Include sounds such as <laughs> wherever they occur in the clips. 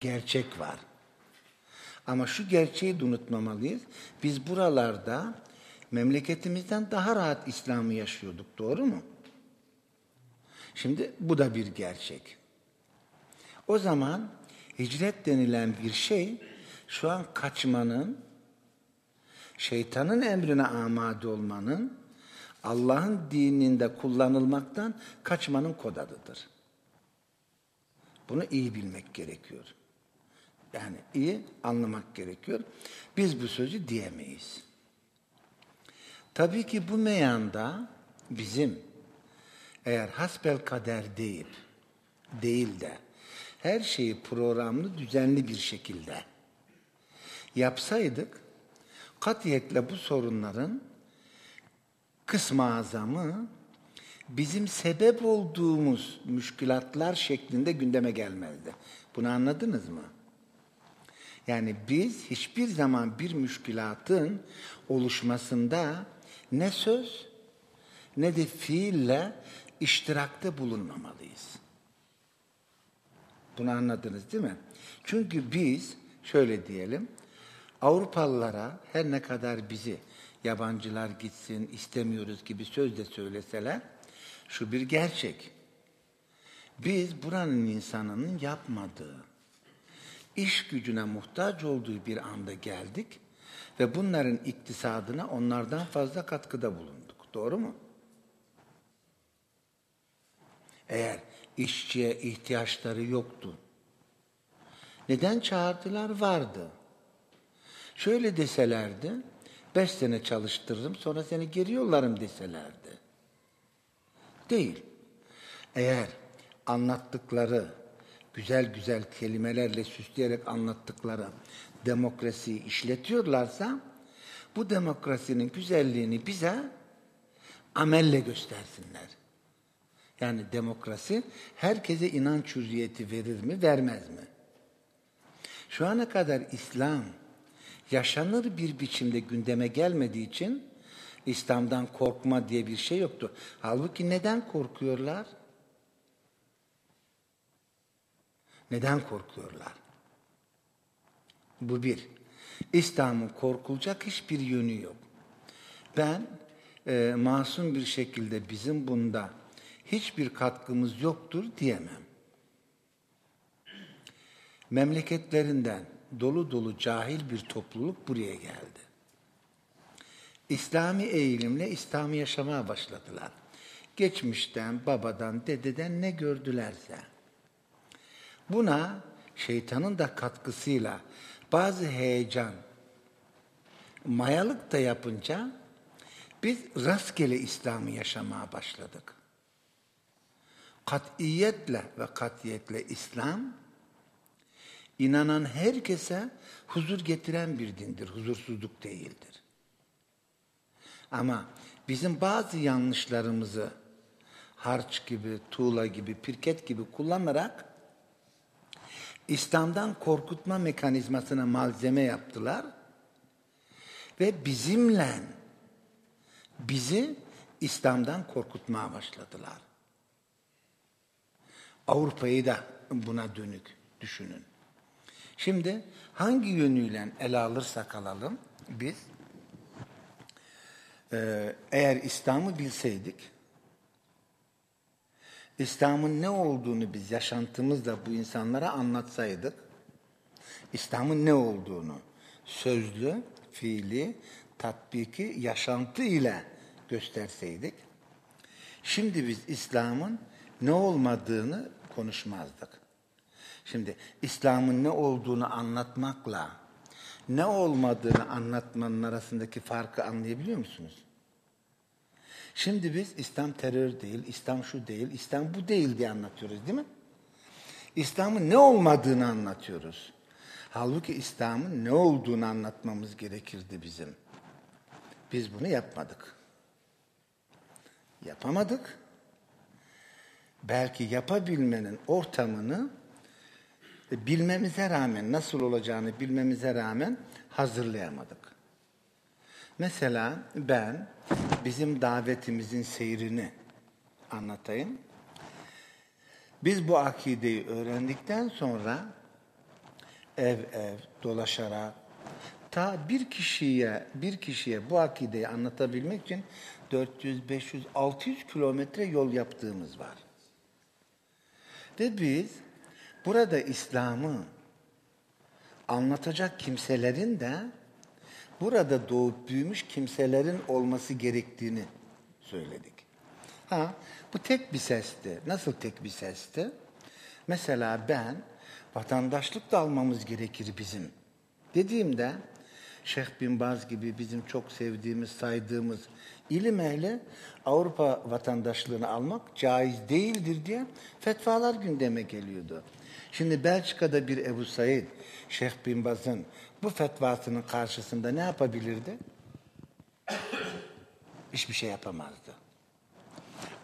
gerçek var. Ama şu gerçeği de unutmamalıyız. Biz buralarda memleketimizden daha rahat İslam'ı yaşıyorduk. Doğru mu? Şimdi bu da bir gerçek. O zaman hicret denilen bir şey şu an kaçmanın, şeytanın emrine amade olmanın, Allah'ın dininde kullanılmaktan kaçmanın kod adıdır. Bunu iyi bilmek gerekiyor. Yani iyi anlamak gerekiyor. Biz bu sözü diyemeyiz. Tabii ki bu meyanda bizim eğer hasbel kader değil, değil de her şeyi programlı, düzenli bir şekilde yapsaydık, katiyetle bu sorunların kısmı azamı bizim sebep olduğumuz müşkülatlar şeklinde gündeme gelmezdi. Bunu anladınız mı? Yani biz hiçbir zaman bir müşkülatın oluşmasında ne söz ne de fiille iştirakte bulunmamalıyız. Bunu anladınız değil mi? Çünkü biz şöyle diyelim Avrupalılara her ne kadar bizi yabancılar gitsin istemiyoruz gibi söz de söyleseler şu bir gerçek. Biz buranın insanının yapmadığı, iş gücüne muhtaç olduğu bir anda geldik ve bunların iktisadına onlardan fazla katkıda bulunduk. Doğru mu? Eğer işçiye ihtiyaçları yoktu. Neden çağırdılar? Vardı. Şöyle deselerdi, beş sene çalıştırırım sonra seni geri yollarım deselerdi. Değil. Eğer anlattıkları, güzel güzel kelimelerle süsleyerek anlattıkları demokrasiyi işletiyorlarsa, bu demokrasinin güzelliğini bize amelle göstersinler. Yani demokrasi herkese inanç hürriyeti verir mi, vermez mi? Şu ana kadar İslam yaşanır bir biçimde gündeme gelmediği için İslam'dan korkma diye bir şey yoktu. Halbuki neden korkuyorlar? Neden korkuyorlar? Bu bir. İslam'ın korkulacak hiçbir yönü yok. Ben e, masum bir şekilde bizim bunda hiçbir katkımız yoktur diyemem. Memleketlerinden dolu dolu cahil bir topluluk buraya geldi. İslami eğilimle İslam'ı yaşamaya başladılar. Geçmişten, babadan, dededen ne gördülerse. Buna şeytanın da katkısıyla bazı heyecan, mayalık da yapınca biz rastgele İslam'ı yaşamaya başladık. Katiyetle ve katiyetle İslam, inanan herkese huzur getiren bir dindir, huzursuzluk değildir. Ama bizim bazı yanlışlarımızı harç gibi, tuğla gibi, pirket gibi kullanarak İslam'dan korkutma mekanizmasına malzeme yaptılar ve bizimle bizi İslam'dan korkutmaya başladılar. Avrupa'yı da buna dönük düşünün. Şimdi hangi yönüyle ele alırsak alalım biz eğer İslam'ı bilseydik, İslam'ın ne olduğunu biz yaşantımızda bu insanlara anlatsaydık, İslam'ın ne olduğunu sözlü, fiili, tatbiki, yaşantı ile gösterseydik, şimdi biz İslam'ın ne olmadığını konuşmazdık. Şimdi İslam'ın ne olduğunu anlatmakla ne olmadığını anlatmanın arasındaki farkı anlayabiliyor musunuz? Şimdi biz İslam terör değil, İslam şu değil, İslam bu değil diye anlatıyoruz değil mi? İslam'ın ne olmadığını anlatıyoruz. Halbuki İslam'ın ne olduğunu anlatmamız gerekirdi bizim. Biz bunu yapmadık. Yapamadık. Belki yapabilmenin ortamını bilmemize rağmen, nasıl olacağını bilmemize rağmen hazırlayamadık. Mesela ben bizim davetimizin seyrini anlatayım. Biz bu akideyi öğrendikten sonra ev ev dolaşarak ta bir kişiye bir kişiye bu akideyi anlatabilmek için 400, 500, 600 kilometre yol yaptığımız var. Ve biz burada İslam'ı anlatacak kimselerin de burada doğup büyümüş kimselerin olması gerektiğini söyledik. Ha, bu tek bir sesti. Nasıl tek bir sesti? Mesela ben vatandaşlık da almamız gerekir bizim. Dediğimde Şeyh Bin Baz gibi bizim çok sevdiğimiz, saydığımız ilim ehli Avrupa vatandaşlığını almak caiz değildir diye fetvalar gündeme geliyordu. Şimdi Belçika'da bir Ebu Said, Şeyh Bin Baz'ın bu fetvasının karşısında ne yapabilirdi? <coughs> Hiçbir şey yapamazdı.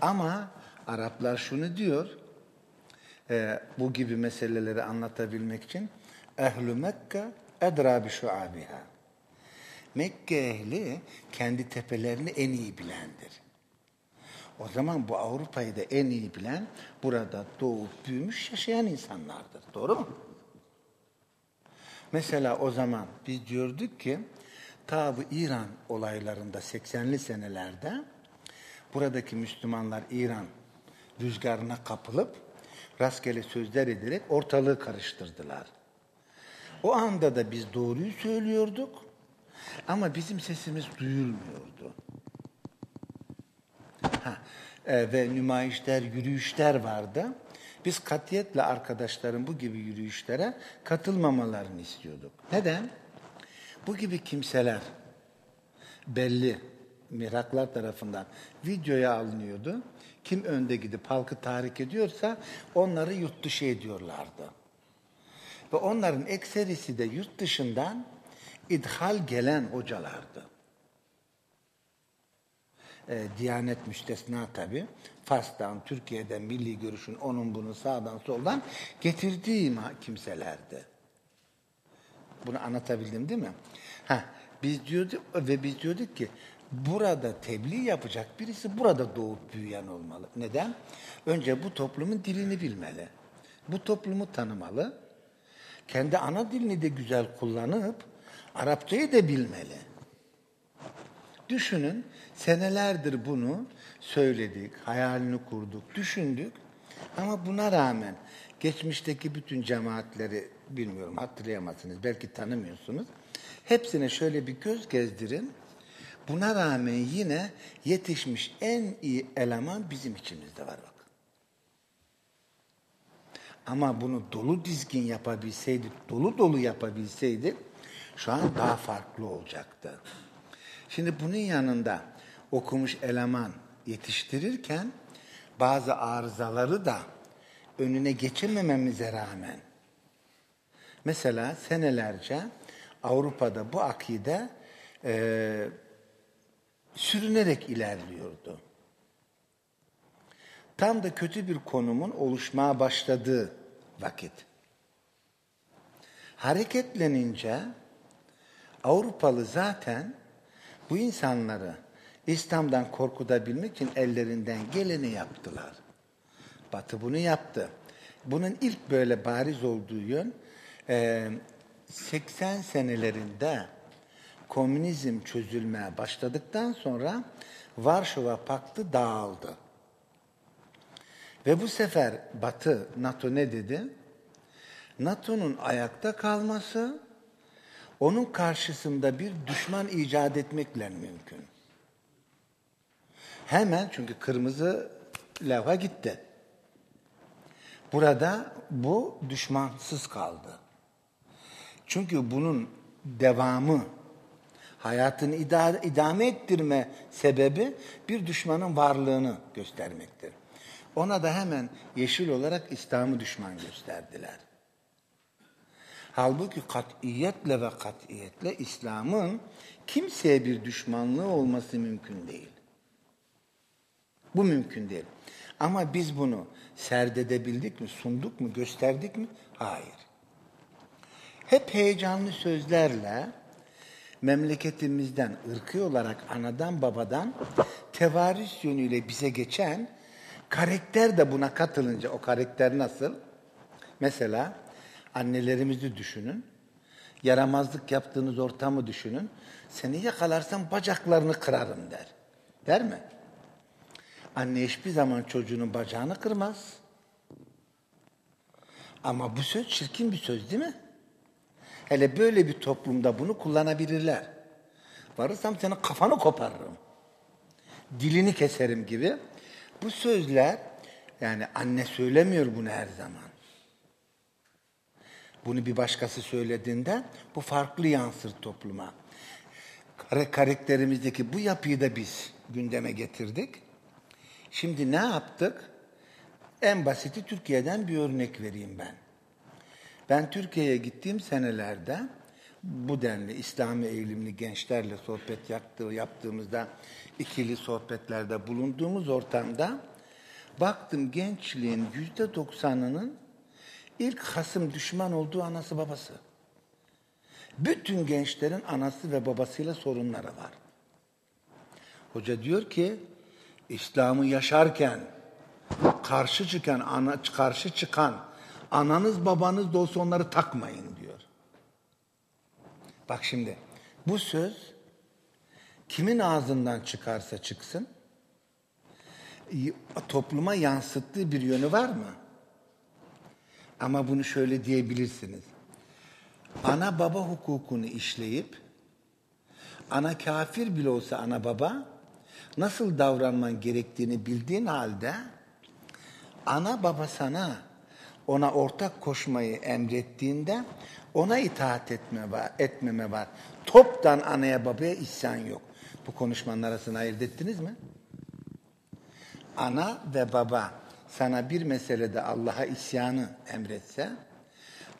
Ama Araplar şunu diyor, e, bu gibi meseleleri anlatabilmek için Ehl-i Mekke edra bi şuabiha. Mekke ehli kendi tepelerini en iyi bilendir. O zaman bu Avrupa'yı da en iyi bilen burada doğup büyümüş yaşayan insanlardır. Doğru mu? Mesela o zaman biz diyorduk ki ta bu İran olaylarında 80'li senelerde buradaki Müslümanlar İran rüzgarına kapılıp rastgele sözler ederek ortalığı karıştırdılar. O anda da biz doğruyu söylüyorduk ama bizim sesimiz duyulmuyordu. E, ve nümayişler, yürüyüşler vardı. Biz katiyetle arkadaşların bu gibi yürüyüşlere katılmamalarını istiyorduk. Neden? Bu gibi kimseler belli mihraklar tarafından videoya alınıyordu. Kim önde gidip halkı tahrik ediyorsa onları yurt dışı ediyorlardı. Ve onların ekserisi de yurt dışından idhal gelen hocalardı. E, Diyanet müstesna tabi. Fas'tan, Türkiye'den, milli görüşün, onun bunu sağdan soldan getirdiği kimselerdi. Bunu anlatabildim değil mi? Ha, biz diyorduk ve biz diyorduk ki burada tebliğ yapacak birisi burada doğup büyüyen olmalı. Neden? Önce bu toplumun dilini bilmeli. Bu toplumu tanımalı. Kendi ana dilini de güzel kullanıp Arapçayı da bilmeli. Düşünün senelerdir bunu söyledik, hayalini kurduk, düşündük. Ama buna rağmen geçmişteki bütün cemaatleri bilmiyorum hatırlayamazsınız, belki tanımıyorsunuz. Hepsine şöyle bir göz gezdirin. Buna rağmen yine yetişmiş en iyi eleman bizim içimizde var bak. Ama bunu dolu dizgin yapabilseydik, dolu dolu yapabilseydik şu an daha farklı olacaktı. Şimdi bunun yanında okumuş eleman yetiştirirken bazı arızaları da önüne geçemememize rağmen mesela senelerce Avrupa'da bu akide e, sürünerek ilerliyordu. Tam da kötü bir konumun oluşmaya başladığı vakit. Hareketlenince Avrupalı zaten bu insanları İslam'dan korkutabilmek için ellerinden geleni yaptılar. Batı bunu yaptı. Bunun ilk böyle bariz olduğu yön 80 senelerinde komünizm çözülmeye başladıktan sonra Varşova Paktı dağıldı. Ve bu sefer Batı, NATO ne dedi? NATO'nun ayakta kalması onun karşısında bir düşman icat etmekle mümkün. Hemen çünkü kırmızı levha gitti. Burada bu düşmansız kaldı. Çünkü bunun devamı, hayatını idame ettirme sebebi bir düşmanın varlığını göstermektir. Ona da hemen yeşil olarak İslam'ı düşman gösterdiler. Halbuki katiyetle ve katiyetle İslam'ın kimseye bir düşmanlığı olması mümkün değil. Bu mümkün değil. Ama biz bunu serdedebildik mi, sunduk mu, gösterdik mi? Hayır. Hep heyecanlı sözlerle memleketimizden ırkı olarak anadan babadan tevaris yönüyle bize geçen karakter de buna katılınca o karakter nasıl? Mesela Annelerimizi düşünün. Yaramazlık yaptığınız ortamı düşünün. Seni yakalarsam bacaklarını kırarım der. Der mi? Anne hiçbir zaman çocuğunun bacağını kırmaz. Ama bu söz çirkin bir söz değil mi? Hele böyle bir toplumda bunu kullanabilirler. Varırsam senin kafanı koparırım. Dilini keserim gibi. Bu sözler yani anne söylemiyor bunu her zaman. Bunu bir başkası söylediğinde bu farklı yansır topluma. Karakterimizdeki bu yapıyı da biz gündeme getirdik. Şimdi ne yaptık? En basiti Türkiye'den bir örnek vereyim ben. Ben Türkiye'ye gittiğim senelerde bu denli İslami eğilimli gençlerle sohbet yaptığı, yaptığımızda ikili sohbetlerde bulunduğumuz ortamda baktım gençliğin yüzde doksanının ilk hasım düşman olduğu anası babası. Bütün gençlerin anası ve babasıyla sorunları var. Hoca diyor ki İslam'ı yaşarken karşı çıkan ana karşı çıkan ananız babanız da olsa onları takmayın diyor. Bak şimdi bu söz kimin ağzından çıkarsa çıksın topluma yansıttığı bir yönü var mı? Ama bunu şöyle diyebilirsiniz. Ana baba hukukunu işleyip ana kafir bile olsa ana baba nasıl davranman gerektiğini bildiğin halde ana baba sana ona ortak koşmayı emrettiğinde ona itaat etme var, etmeme var. Toptan anaya babaya isyan yok. Bu konuşmanın arasını ayırt ettiniz mi? Ana ve baba sana bir meselede Allah'a isyanı emretse,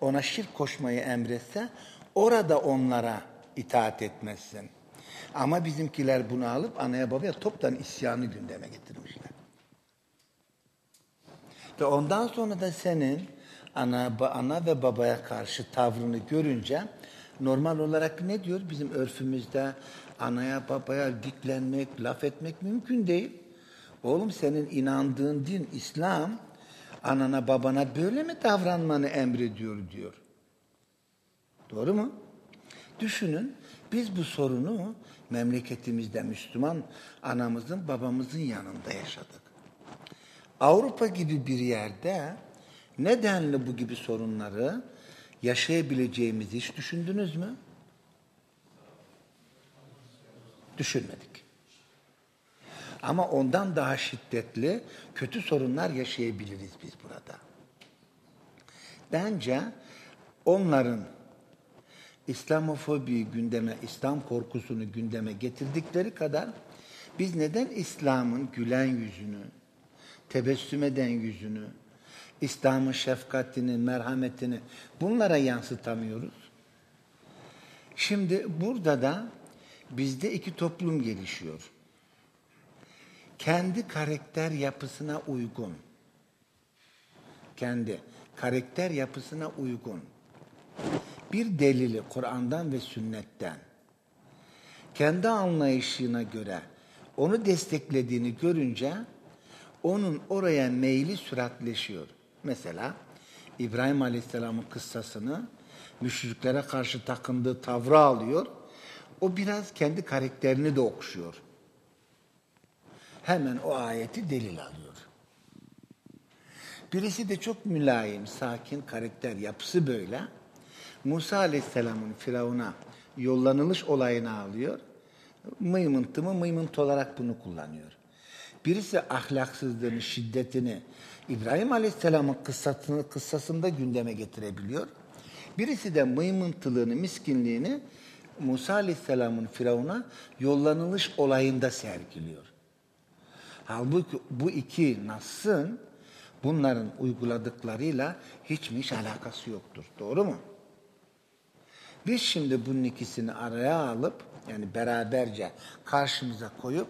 ona şirk koşmayı emretse, orada onlara itaat etmezsin. Ama bizimkiler bunu alıp anaya babaya toptan isyanı gündeme getirmişler. Ve ondan sonra da senin ana, ana ve babaya karşı tavrını görünce normal olarak ne diyor? Bizim örfümüzde anaya babaya diklenmek, laf etmek mümkün değil. Oğlum senin inandığın din İslam anana babana böyle mi davranmanı emrediyor diyor. Doğru mu? Düşünün biz bu sorunu memleketimizde Müslüman anamızın babamızın yanında yaşadık. Avrupa gibi bir yerde nedenli bu gibi sorunları yaşayabileceğimizi hiç düşündünüz mü? Düşünmedik. Ama ondan daha şiddetli kötü sorunlar yaşayabiliriz biz burada. Bence onların İslamofobiyi gündeme, İslam korkusunu gündeme getirdikleri kadar biz neden İslam'ın gülen yüzünü, tebessüm eden yüzünü, İslam'ın şefkatini, merhametini bunlara yansıtamıyoruz? Şimdi burada da bizde iki toplum gelişiyor. Kendi karakter yapısına uygun. Kendi karakter yapısına uygun. Bir delili Kur'an'dan ve sünnetten kendi anlayışına göre onu desteklediğini görünce onun oraya meyli süratleşiyor. Mesela İbrahim Aleyhisselam'ın kıssasını müşriklere karşı takındığı tavrı alıyor. O biraz kendi karakterini de okşuyor. Hemen o ayeti delil alıyor. Birisi de çok mülayim, sakin karakter yapısı böyle. Musa Aleyhisselam'ın Firavun'a yollanılış olayını alıyor. Mıymıntı mı mıymıntı olarak bunu kullanıyor. Birisi ahlaksızlığını, şiddetini İbrahim Aleyhisselam'ın kıssasını, kıssasında gündeme getirebiliyor. Birisi de mıymıntılığını, miskinliğini Musa Aleyhisselam'ın Firavun'a yollanılış olayında sergiliyor. Halbuki bu iki Nas'ın bunların uyguladıklarıyla hiç mi hiç alakası yoktur. Doğru mu? Biz şimdi bunun ikisini araya alıp yani beraberce karşımıza koyup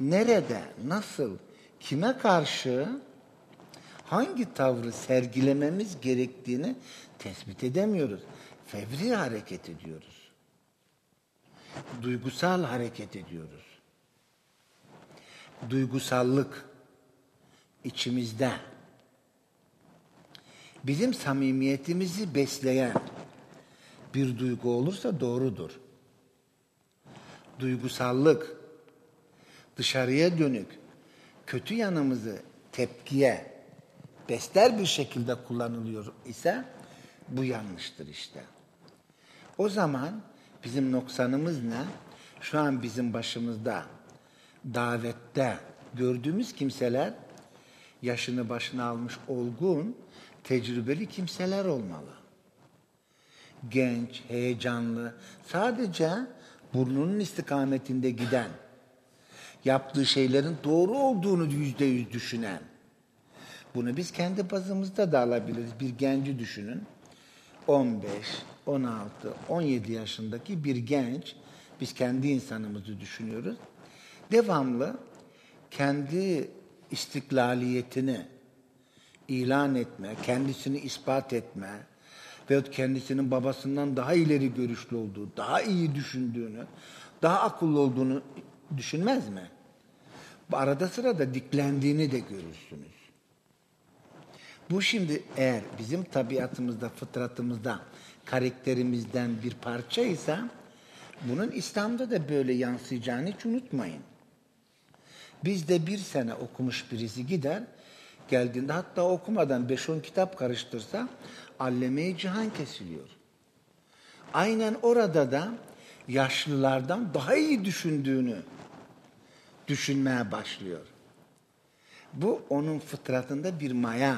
nerede, nasıl, kime karşı hangi tavrı sergilememiz gerektiğini tespit edemiyoruz. Fevri hareket ediyoruz. Duygusal hareket ediyoruz. Duygusallık içimizde bizim samimiyetimizi besleyen bir duygu olursa doğrudur. Duygusallık, dışarıya dönük, kötü yanımızı tepkiye besler bir şekilde kullanılıyor ise bu yanlıştır işte. O zaman bizim noksanımız ne? Şu an bizim başımızda davette gördüğümüz kimseler yaşını başına almış olgun, tecrübeli kimseler olmalı. Genç, heyecanlı, sadece burnunun istikametinde giden, yaptığı şeylerin doğru olduğunu yüzde yüz düşünen. Bunu biz kendi bazımızda da alabiliriz. Bir genci düşünün. 15, 16, 17 yaşındaki bir genç, biz kendi insanımızı düşünüyoruz. Devamlı kendi istiklaliyetini ilan etme, kendisini ispat etme veyahut kendisinin babasından daha ileri görüşlü olduğu, daha iyi düşündüğünü, daha akıllı olduğunu düşünmez mi? Arada sırada diklendiğini de görürsünüz. Bu şimdi eğer bizim tabiatımızda, fıtratımızda, karakterimizden bir parçaysa bunun İslam'da da böyle yansıyacağını hiç unutmayın. Bizde bir sene okumuş birisi gider, geldiğinde hatta okumadan 5-10 kitap karıştırsa alleme cihan kesiliyor. Aynen orada da yaşlılardan daha iyi düşündüğünü düşünmeye başlıyor. Bu onun fıtratında bir maya.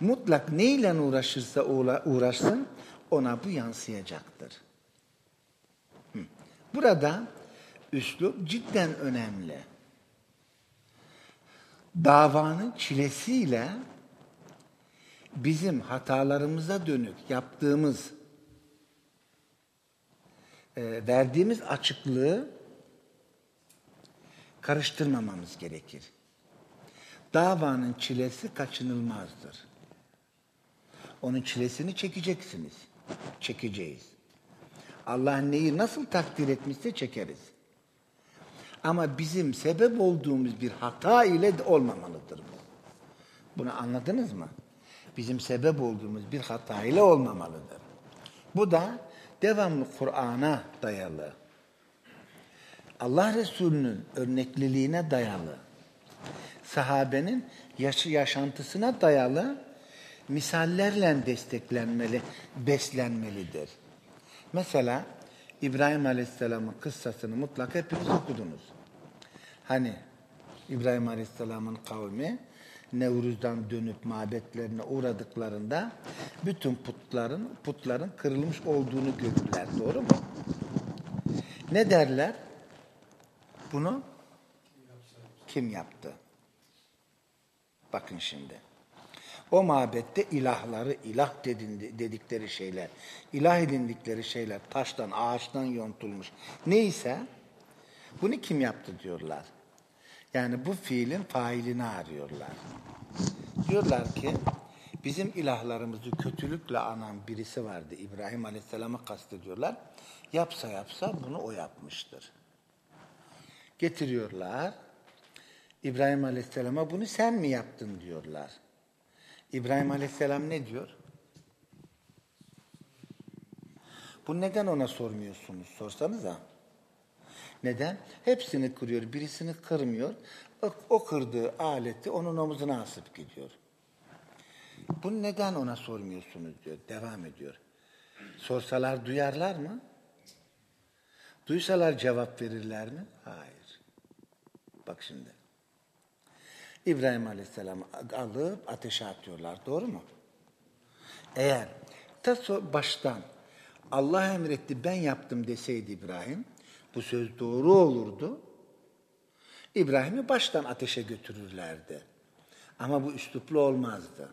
Mutlak neyle uğraşırsa uğraşsın ona bu yansıyacaktır. Burada üslup cidden önemli. Davanın çilesiyle bizim hatalarımıza dönük yaptığımız, e, verdiğimiz açıklığı karıştırmamamız gerekir. Davanın çilesi kaçınılmazdır. Onun çilesini çekeceksiniz. Çekeceğiz. Allah neyi nasıl takdir etmişse çekeriz. Ama bizim sebep olduğumuz bir hata ile olmamalıdır bu. Bunu anladınız mı? Bizim sebep olduğumuz bir hata ile olmamalıdır. Bu da devamlı Kur'an'a dayalı. Allah Resulü'nün örnekliliğine dayalı. Sahabenin yaşı yaşantısına dayalı misallerle desteklenmeli, beslenmelidir. Mesela İbrahim Aleyhisselam'ın kıssasını mutlaka hepiniz okudunuz. Hani İbrahim Aleyhisselam'ın kavmi Nevruz'dan dönüp mabetlerine uğradıklarında bütün putların putların kırılmış olduğunu görürler. Doğru mu? Ne derler? Bunu kim yaptı? Bakın şimdi. O mabette ilahları, ilah dedikleri şeyler, ilah edindikleri şeyler taştan, ağaçtan yontulmuş. Neyse bunu kim yaptı diyorlar. Yani bu fiilin failini arıyorlar. Diyorlar ki bizim ilahlarımızı kötülükle anan birisi vardı. İbrahim Aleyhisselam'ı kastediyorlar. Yapsa yapsa bunu o yapmıştır. Getiriyorlar. İbrahim Aleyhisselam'a bunu sen mi yaptın diyorlar. İbrahim Aleyhisselam ne diyor? Bu neden ona sormuyorsunuz? Sorsanıza. Neden? Hepsini kırıyor, birisini kırmıyor. O, o kırdığı aleti onun omuzuna asıp gidiyor. Bu neden ona sormuyorsunuz diyor. Devam ediyor. Sorsalar duyarlar mı? Duysalar cevap verirler mi? Hayır. Bak şimdi. İbrahim Aleyhisselam'ı alıp ateşe atıyorlar. Doğru mu? Eğer ta baştan Allah emretti ben yaptım deseydi İbrahim bu söz doğru olurdu. İbrahim'i baştan ateşe götürürlerdi. Ama bu üsluplu olmazdı.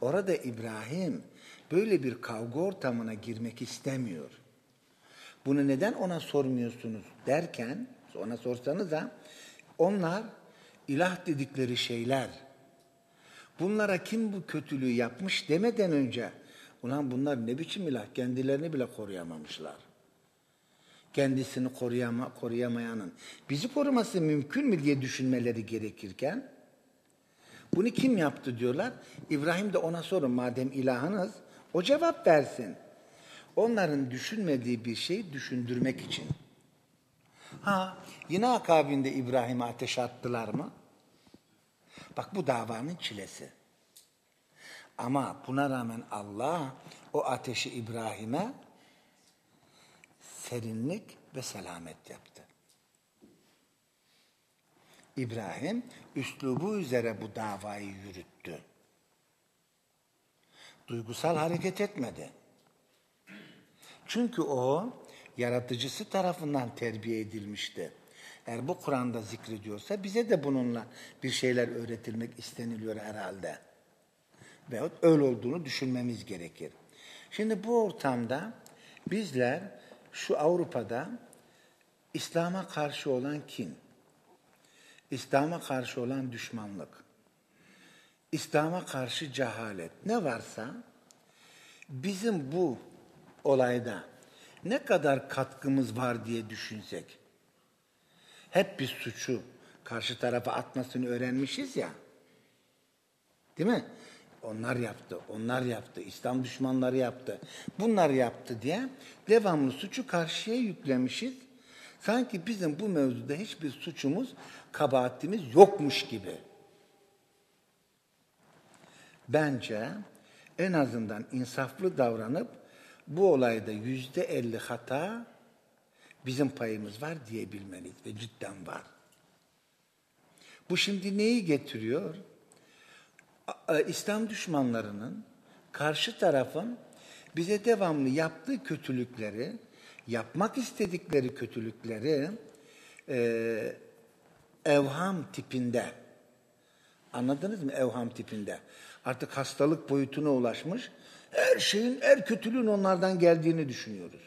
Orada İbrahim böyle bir kavga ortamına girmek istemiyor. Bunu neden ona sormuyorsunuz derken, ona sorsanız da onlar ilah dedikleri şeyler, bunlara kim bu kötülüğü yapmış demeden önce, ulan bunlar ne biçim ilah, kendilerini bile koruyamamışlar. Kendisini koruyama, koruyamayanın bizi koruması mümkün mü diye düşünmeleri gerekirken, Bunu kim yaptı diyorlar. İbrahim de ona sorun madem ilahınız o cevap versin. Onların düşünmediği bir şeyi düşündürmek için. Ha yine akabinde İbrahim'e ateş attılar mı? Bak bu davanın çilesi. Ama buna rağmen Allah o ateşi İbrahim'e serinlik ve selamet yaptı. İbrahim üslubu üzere bu davayı yürüttü. Duygusal hareket etmedi. Çünkü o yaratıcısı tarafından terbiye edilmişti. Eğer bu Kur'an'da zikrediyorsa bize de bununla bir şeyler öğretilmek isteniliyor herhalde. Veyahut öyle olduğunu düşünmemiz gerekir. Şimdi bu ortamda bizler şu Avrupa'da İslam'a karşı olan kin, İslam'a karşı olan düşmanlık, İslam'a karşı cehalet ne varsa bizim bu olayda ne kadar katkımız var diye düşünsek, hep bir suçu karşı tarafa atmasını öğrenmişiz ya, değil mi? Onlar yaptı, onlar yaptı, İslam düşmanları yaptı, bunlar yaptı diye devamlı suçu karşıya yüklemişiz. Sanki bizim bu mevzuda hiçbir suçumuz, kabahatimiz yokmuş gibi. Bence en azından insaflı davranıp bu olayda yüzde elli hata bizim payımız var diyebilmeliyiz ve cidden var. Bu şimdi neyi getiriyor? İslam düşmanlarının karşı tarafın bize devamlı yaptığı kötülükleri, yapmak istedikleri kötülükleri e, evham tipinde, anladınız mı evham tipinde? Artık hastalık boyutuna ulaşmış, her şeyin, her kötülüğün onlardan geldiğini düşünüyoruz.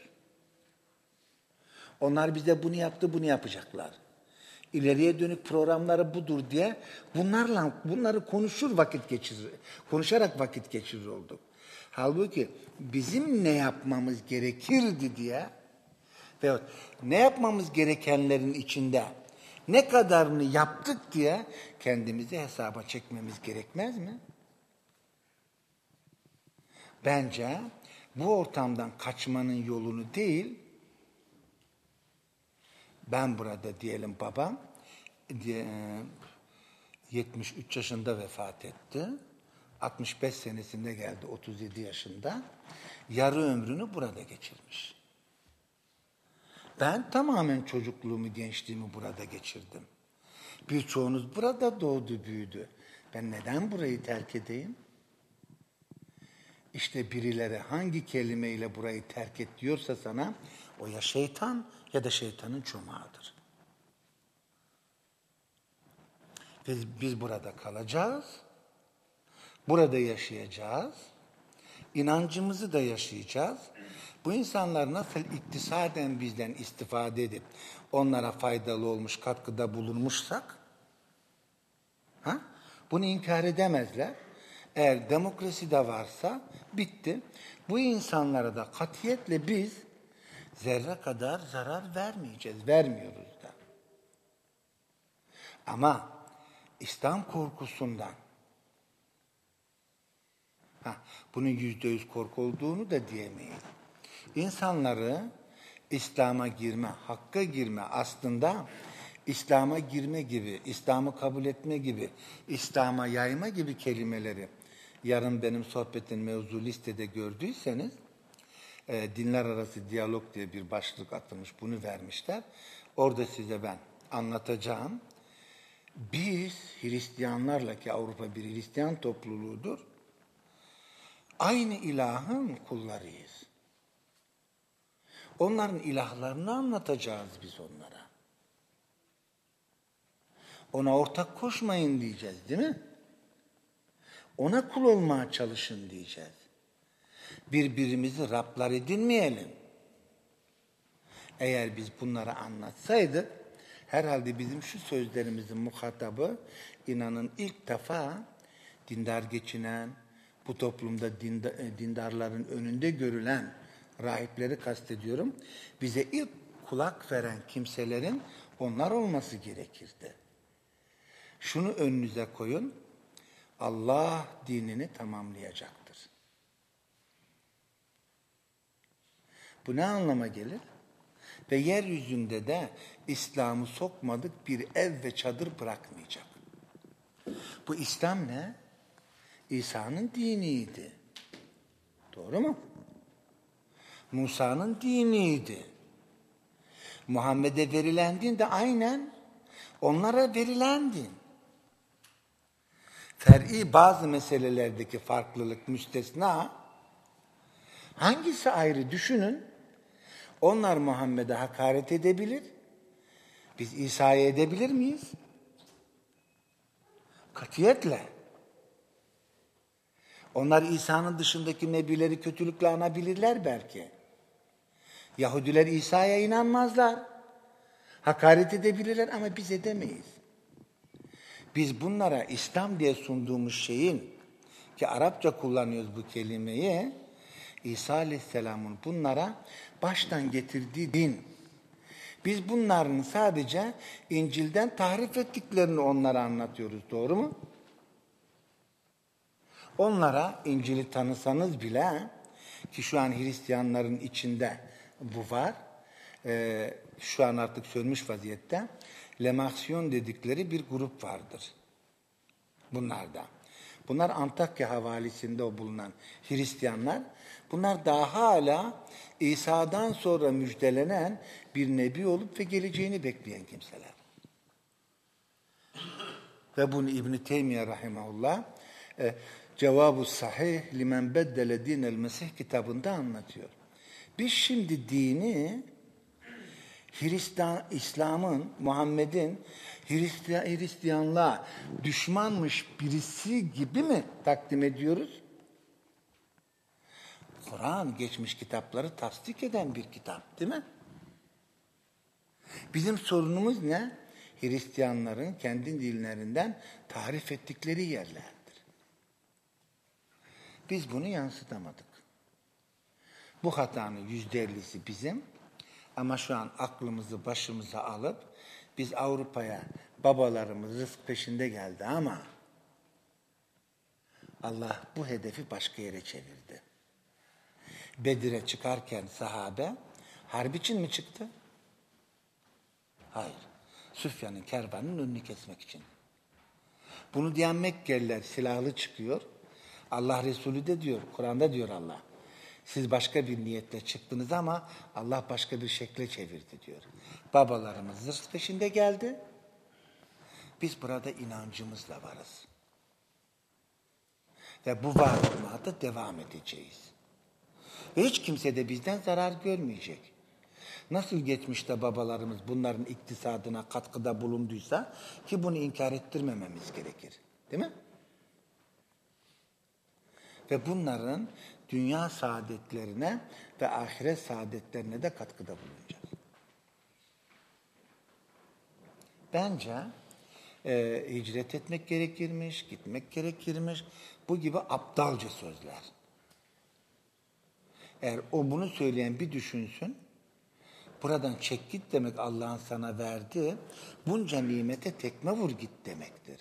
Onlar bize bunu yaptı, bunu yapacaklar. İleriye dönük programları budur diye bunlarla bunları konuşur vakit geçirir. Konuşarak vakit geçirir olduk. Halbuki bizim ne yapmamız gerekirdi diye veyahut ne yapmamız gerekenlerin içinde ne kadarını yaptık diye kendimizi hesaba çekmemiz gerekmez mi? Bence bu ortamdan kaçmanın yolunu değil, ben burada diyelim babam 73 yaşında vefat etti. 65 senesinde geldi 37 yaşında. Yarı ömrünü burada geçirmiş. Ben tamamen çocukluğumu, gençliğimi burada geçirdim. Birçoğunuz burada doğdu, büyüdü. Ben neden burayı terk edeyim? İşte birileri hangi kelimeyle burayı terk et diyorsa sana o ya şeytan ya da şeytanın çomağıdır. Biz, biz burada kalacağız. Burada yaşayacağız. İnancımızı da yaşayacağız. Bu insanlar nasıl iktisaden bizden istifade edip onlara faydalı olmuş, katkıda bulunmuşsak ha? bunu inkar edemezler. Eğer demokrasi de varsa bitti. Bu insanlara da katiyetle biz zerre kadar zarar vermeyeceğiz. Vermiyoruz da. Ama İslam korkusundan ha, bunun yüzde yüz korku olduğunu da diyemeyiz. İnsanları İslam'a girme, hakka girme aslında İslam'a girme gibi, İslam'ı kabul etme gibi, İslam'a yayma gibi kelimeleri yarın benim sohbetin mevzu listede gördüyseniz e, dinler arası diyalog diye bir başlık atılmış. Bunu vermişler. Orada size ben anlatacağım. Biz Hristiyanlarla ki Avrupa bir Hristiyan topluluğudur. Aynı ilahın kullarıyız. Onların ilahlarını anlatacağız biz onlara. Ona ortak koşmayın diyeceğiz değil mi? Ona kul olmaya çalışın diyeceğiz. Birbirimizi Rablar edinmeyelim. Eğer biz bunları anlatsaydık, herhalde bizim şu sözlerimizin muhatabı, inanın ilk defa dindar geçinen, bu toplumda e, dindarların önünde görülen rahipleri kastediyorum. Bize ilk kulak veren kimselerin onlar olması gerekirdi. Şunu önünüze koyun, Allah dinini tamamlayacaktır. Bu ne anlama gelir? Ve yeryüzünde de İslam'ı sokmadık bir ev ve çadır bırakmayacak. Bu İslam ne? İsa'nın diniydi. Doğru mu? Musa'nın diniydi. Muhammed'e verilen din de aynen onlara verilen din. Fer'i bazı meselelerdeki farklılık müstesna. Hangisi ayrı düşünün. Onlar Muhammed'e hakaret edebilir. Biz İsa'ya edebilir miyiz? Katiyetle. Onlar İsa'nın dışındaki nebileri kötülükle anabilirler belki. Yahudiler İsa'ya inanmazlar. Hakaret edebilirler ama biz edemeyiz. Biz bunlara İslam diye sunduğumuz şeyin ki Arapça kullanıyoruz bu kelimeyi İsa Aleyhisselam'ın bunlara baştan getirdiği din. Biz bunların sadece İncil'den tahrif ettiklerini onlara anlatıyoruz. Doğru mu? Onlara İncil'i tanısanız bile ki şu an Hristiyanların içinde bu var. Ee, şu an artık sönmüş vaziyette. Lemasyon dedikleri bir grup vardır. Bunlarda. Bunlar Antakya havalisinde bulunan Hristiyanlar. Bunlar daha hala İsa'dan sonra müjdelenen bir nebi olup ve geleceğini bekleyen kimseler. Ve bunu İbn-i Teymiye Rahimahullah e, Cevabı Sahih Limen Beddele Dinel Mesih kitabında anlatıyor. Biz şimdi dini Hristiyan, İslam'ın, Muhammed'in Hristiyan, Hristiyanlığa düşmanmış birisi gibi mi takdim ediyoruz? Kur'an geçmiş kitapları tasdik eden bir kitap değil mi? Bizim sorunumuz ne? Hristiyanların kendi dillerinden tarif ettikleri yerlerdir. Biz bunu yansıtamadık. Bu hatanın yüzde ellisi bizim. Ama şu an aklımızı başımıza alıp biz Avrupa'ya babalarımız rızk peşinde geldi ama Allah bu hedefi başka yere çevirdi. Bedir'e çıkarken sahabe harp için mi çıktı? Hayır. Süfyan'ın kervanının önünü kesmek için. Bunu diyen Mekkeliler silahlı çıkıyor. Allah Resulü de diyor, Kur'an'da diyor Allah. Siz başka bir niyetle çıktınız ama Allah başka bir şekle çevirdi diyor. Babalarımız zırt peşinde geldi. Biz burada inancımızla varız. Ve bu var olmaya devam edeceğiz. Ve hiç kimse de bizden zarar görmeyecek. Nasıl geçmişte babalarımız bunların iktisadına katkıda bulunduysa ki bunu inkar ettirmememiz gerekir. Değil mi? Ve bunların dünya saadetlerine ve ahiret saadetlerine de katkıda bulunacağız. Bence e, hicret etmek gerekirmiş, gitmek gerekirmiş. Bu gibi aptalca sözler. Eğer o bunu söyleyen bir düşünsün, buradan çek git demek Allah'ın sana verdi, bunca nimete tekme vur git demektir.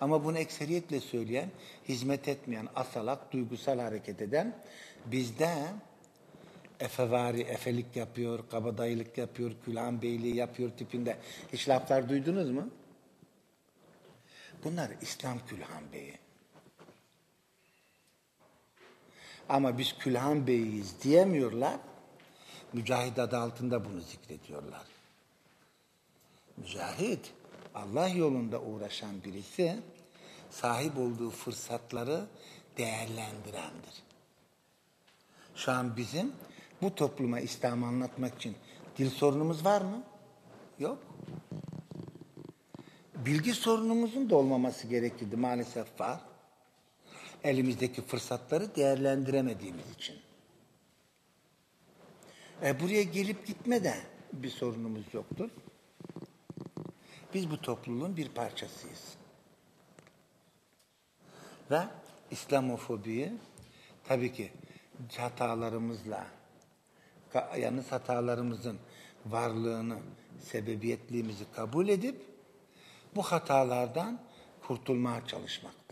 Ama bunu ekseriyetle söyleyen, hizmet etmeyen, asalak, duygusal hareket eden bizde efevari, efelik yapıyor, kabadayılık yapıyor, külhan beyliği yapıyor tipinde hiç laflar duydunuz mu? Bunlar İslam külhan beyi. Ama biz külhan beyiyiz diyemiyorlar. Mücahit adı altında bunu zikrediyorlar. Mücahit, Allah yolunda uğraşan birisi sahip olduğu fırsatları değerlendirendir. Şu an bizim bu topluma İslam'ı anlatmak için dil sorunumuz var mı? Yok. Bilgi sorunumuzun da olmaması gerekirdi maalesef var. Elimizdeki fırsatları değerlendiremediğimiz için. E buraya gelip gitme de bir sorunumuz yoktur. Biz bu topluluğun bir parçasıyız. Ve İslamofobiyi tabii ki hatalarımızla, yalnız hatalarımızın varlığını, sebebiyetliğimizi kabul edip bu hatalardan kurtulmaya çalışmaktır.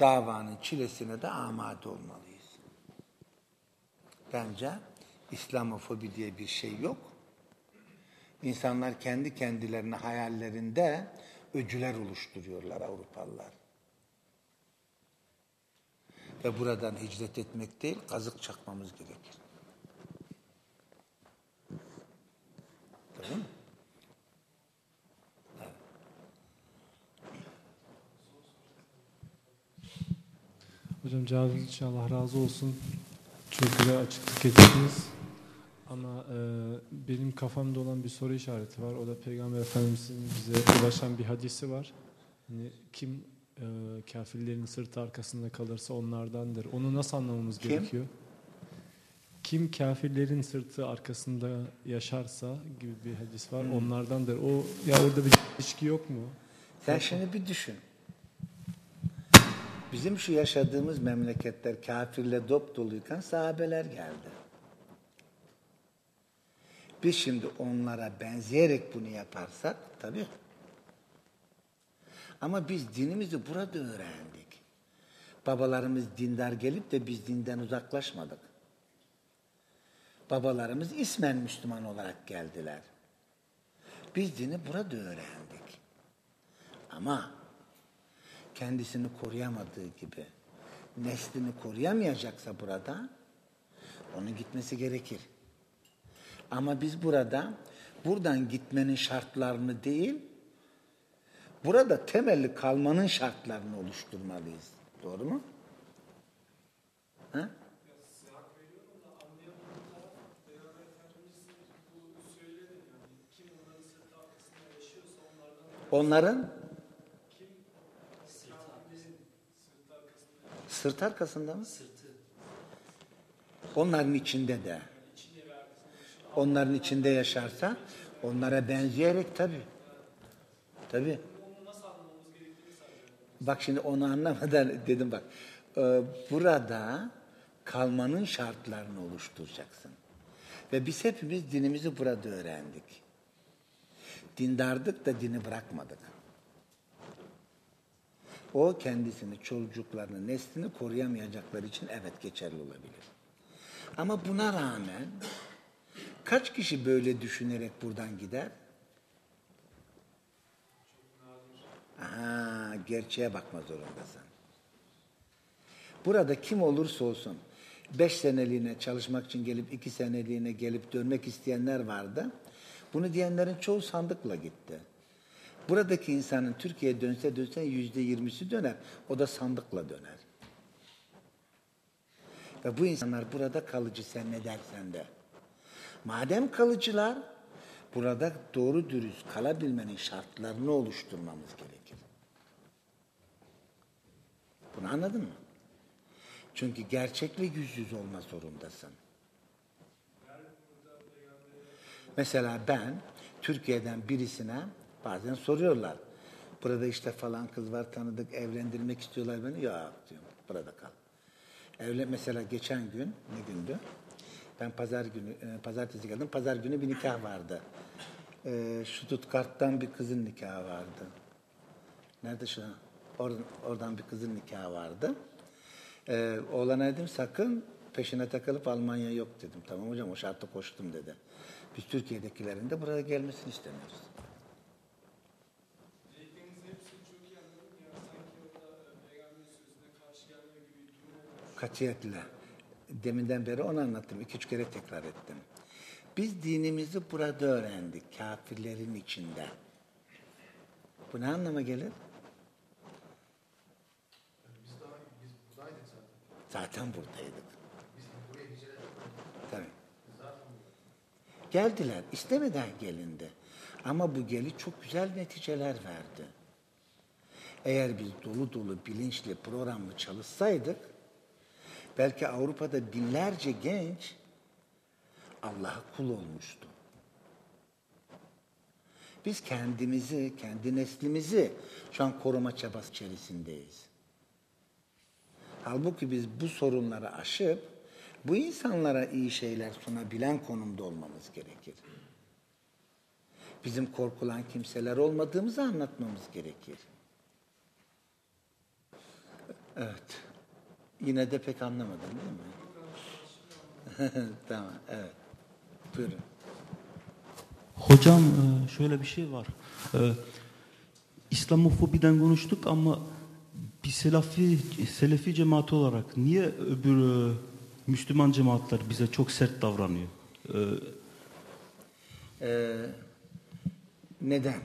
Davanın çilesine de amade olmalıyız. Bence İslamofobi diye bir şey yok. İnsanlar kendi kendilerine hayallerinde öcüler oluşturuyorlar Avrupalılar. Ve buradan hicret etmek değil, kazık çakmamız gerekir. Değil mi? Hocam cevabınız için Allah razı olsun. Çok güzel açıklık ettiniz. Ama e, benim kafamda olan bir soru işareti var. O da Peygamber Efendimiz'in bize ulaşan bir hadisi var. Hani kim e, kafirlerin sırtı arkasında kalırsa onlardandır. Onu nasıl anlamamız Kim? gerekiyor? Kim kafirlerin sırtı arkasında yaşarsa gibi bir hadis var. Onlardandır. O ya orada bir ilişki yok mu? Sen şimdi bir düşün. Bizim şu yaşadığımız memleketler kafirle dop doluyken sahabeler geldi. Biz şimdi onlara benzeyerek bunu yaparsak tabii. Ama biz dinimizi burada öğrendik. Babalarımız dindar gelip de biz dinden uzaklaşmadık. Babalarımız ismen Müslüman olarak geldiler. Biz dini burada öğrendik. Ama kendisini koruyamadığı gibi neslini koruyamayacaksa burada onun gitmesi gerekir. Ama biz burada buradan gitmenin şartlarını değil burada temelli kalmanın şartlarını oluşturmalıyız. Doğru mu? Ha? Onların sırt arkasında mı? Onların içinde de. Onların içinde yaşarsa onlara benzeyerek tabii. Tabii. Bak şimdi onu anlamadan <laughs> dedim bak. Ee, Burada kalmanın şartlarını oluşturacaksın. Ve biz hepimiz dinimizi burada öğrendik. Dindardık da dini bırakmadık. O kendisini, çocuklarını, neslini koruyamayacakları için evet geçerli olabilir. Ama buna rağmen kaç kişi böyle düşünerek buradan gider? Aha, gerçeğe bakma zorundasın. Burada kim olursa olsun beş seneliğine çalışmak için gelip iki seneliğine gelip dönmek isteyenler vardı. Bunu diyenlerin çoğu sandıkla gitti. Buradaki insanın Türkiye'ye dönse dönse yüzde yirmisi döner. O da sandıkla döner. Ve bu insanlar burada kalıcı sen ne dersen de. Madem kalıcılar burada doğru dürüst kalabilmenin şartlarını oluşturmamız gerekir. Bunu anladın mı? Çünkü gerçekle yüz yüz olma zorundasın. Mesela ben Türkiye'den birisine bazen soruyorlar. Burada işte falan kız var tanıdık evlendirmek istiyorlar beni. Ya diyorum burada kal. Evlen mesela geçen gün ne gündü? Ben pazar günü e, pazartesi geldim. Pazar günü bir nikah vardı. E, Stuttgart'tan bir kızın nikahı vardı. Nerede şu an? Oradan, oradan bir kızın nikahı vardı. E, oğlana dedim sakın peşine takılıp Almanya yok dedim. Tamam hocam o şartı koştum dedi. Biz Türkiye'dekilerin de buraya gelmesini istemiyoruz. Dediğiniz hepsini çok iyi anladım ya. Sanki orada e, peygamberin sözüne karşı gelme gibi bir durum olmuş. Katiyetle. Deminden beri onu anlattım. iki üç kere tekrar ettim. Biz dinimizi burada öğrendik. Kafirlerin içinde. Bu ne anlama gelir? Zaten buradaydık. Tabii. Geldiler. istemeden gelindi. Ama bu geli çok güzel neticeler verdi. Eğer biz dolu dolu bilinçli programlı çalışsaydık belki Avrupa'da binlerce genç Allah'a kul olmuştu. Biz kendimizi, kendi neslimizi şu an koruma çabası içerisindeyiz. Halbuki biz bu sorunları aşıp bu insanlara iyi şeyler sunabilen konumda olmamız gerekir. Bizim korkulan kimseler olmadığımızı anlatmamız gerekir. Evet. Yine de pek anlamadın değil mi? <laughs> tamam, evet. Buyurun. Hocam e, şöyle bir şey var. E, İslamofobiden konuştuk ama bir selafi, selefi cemaati olarak niye öbür e, Müslüman cemaatler bize çok sert davranıyor? Ee, neden?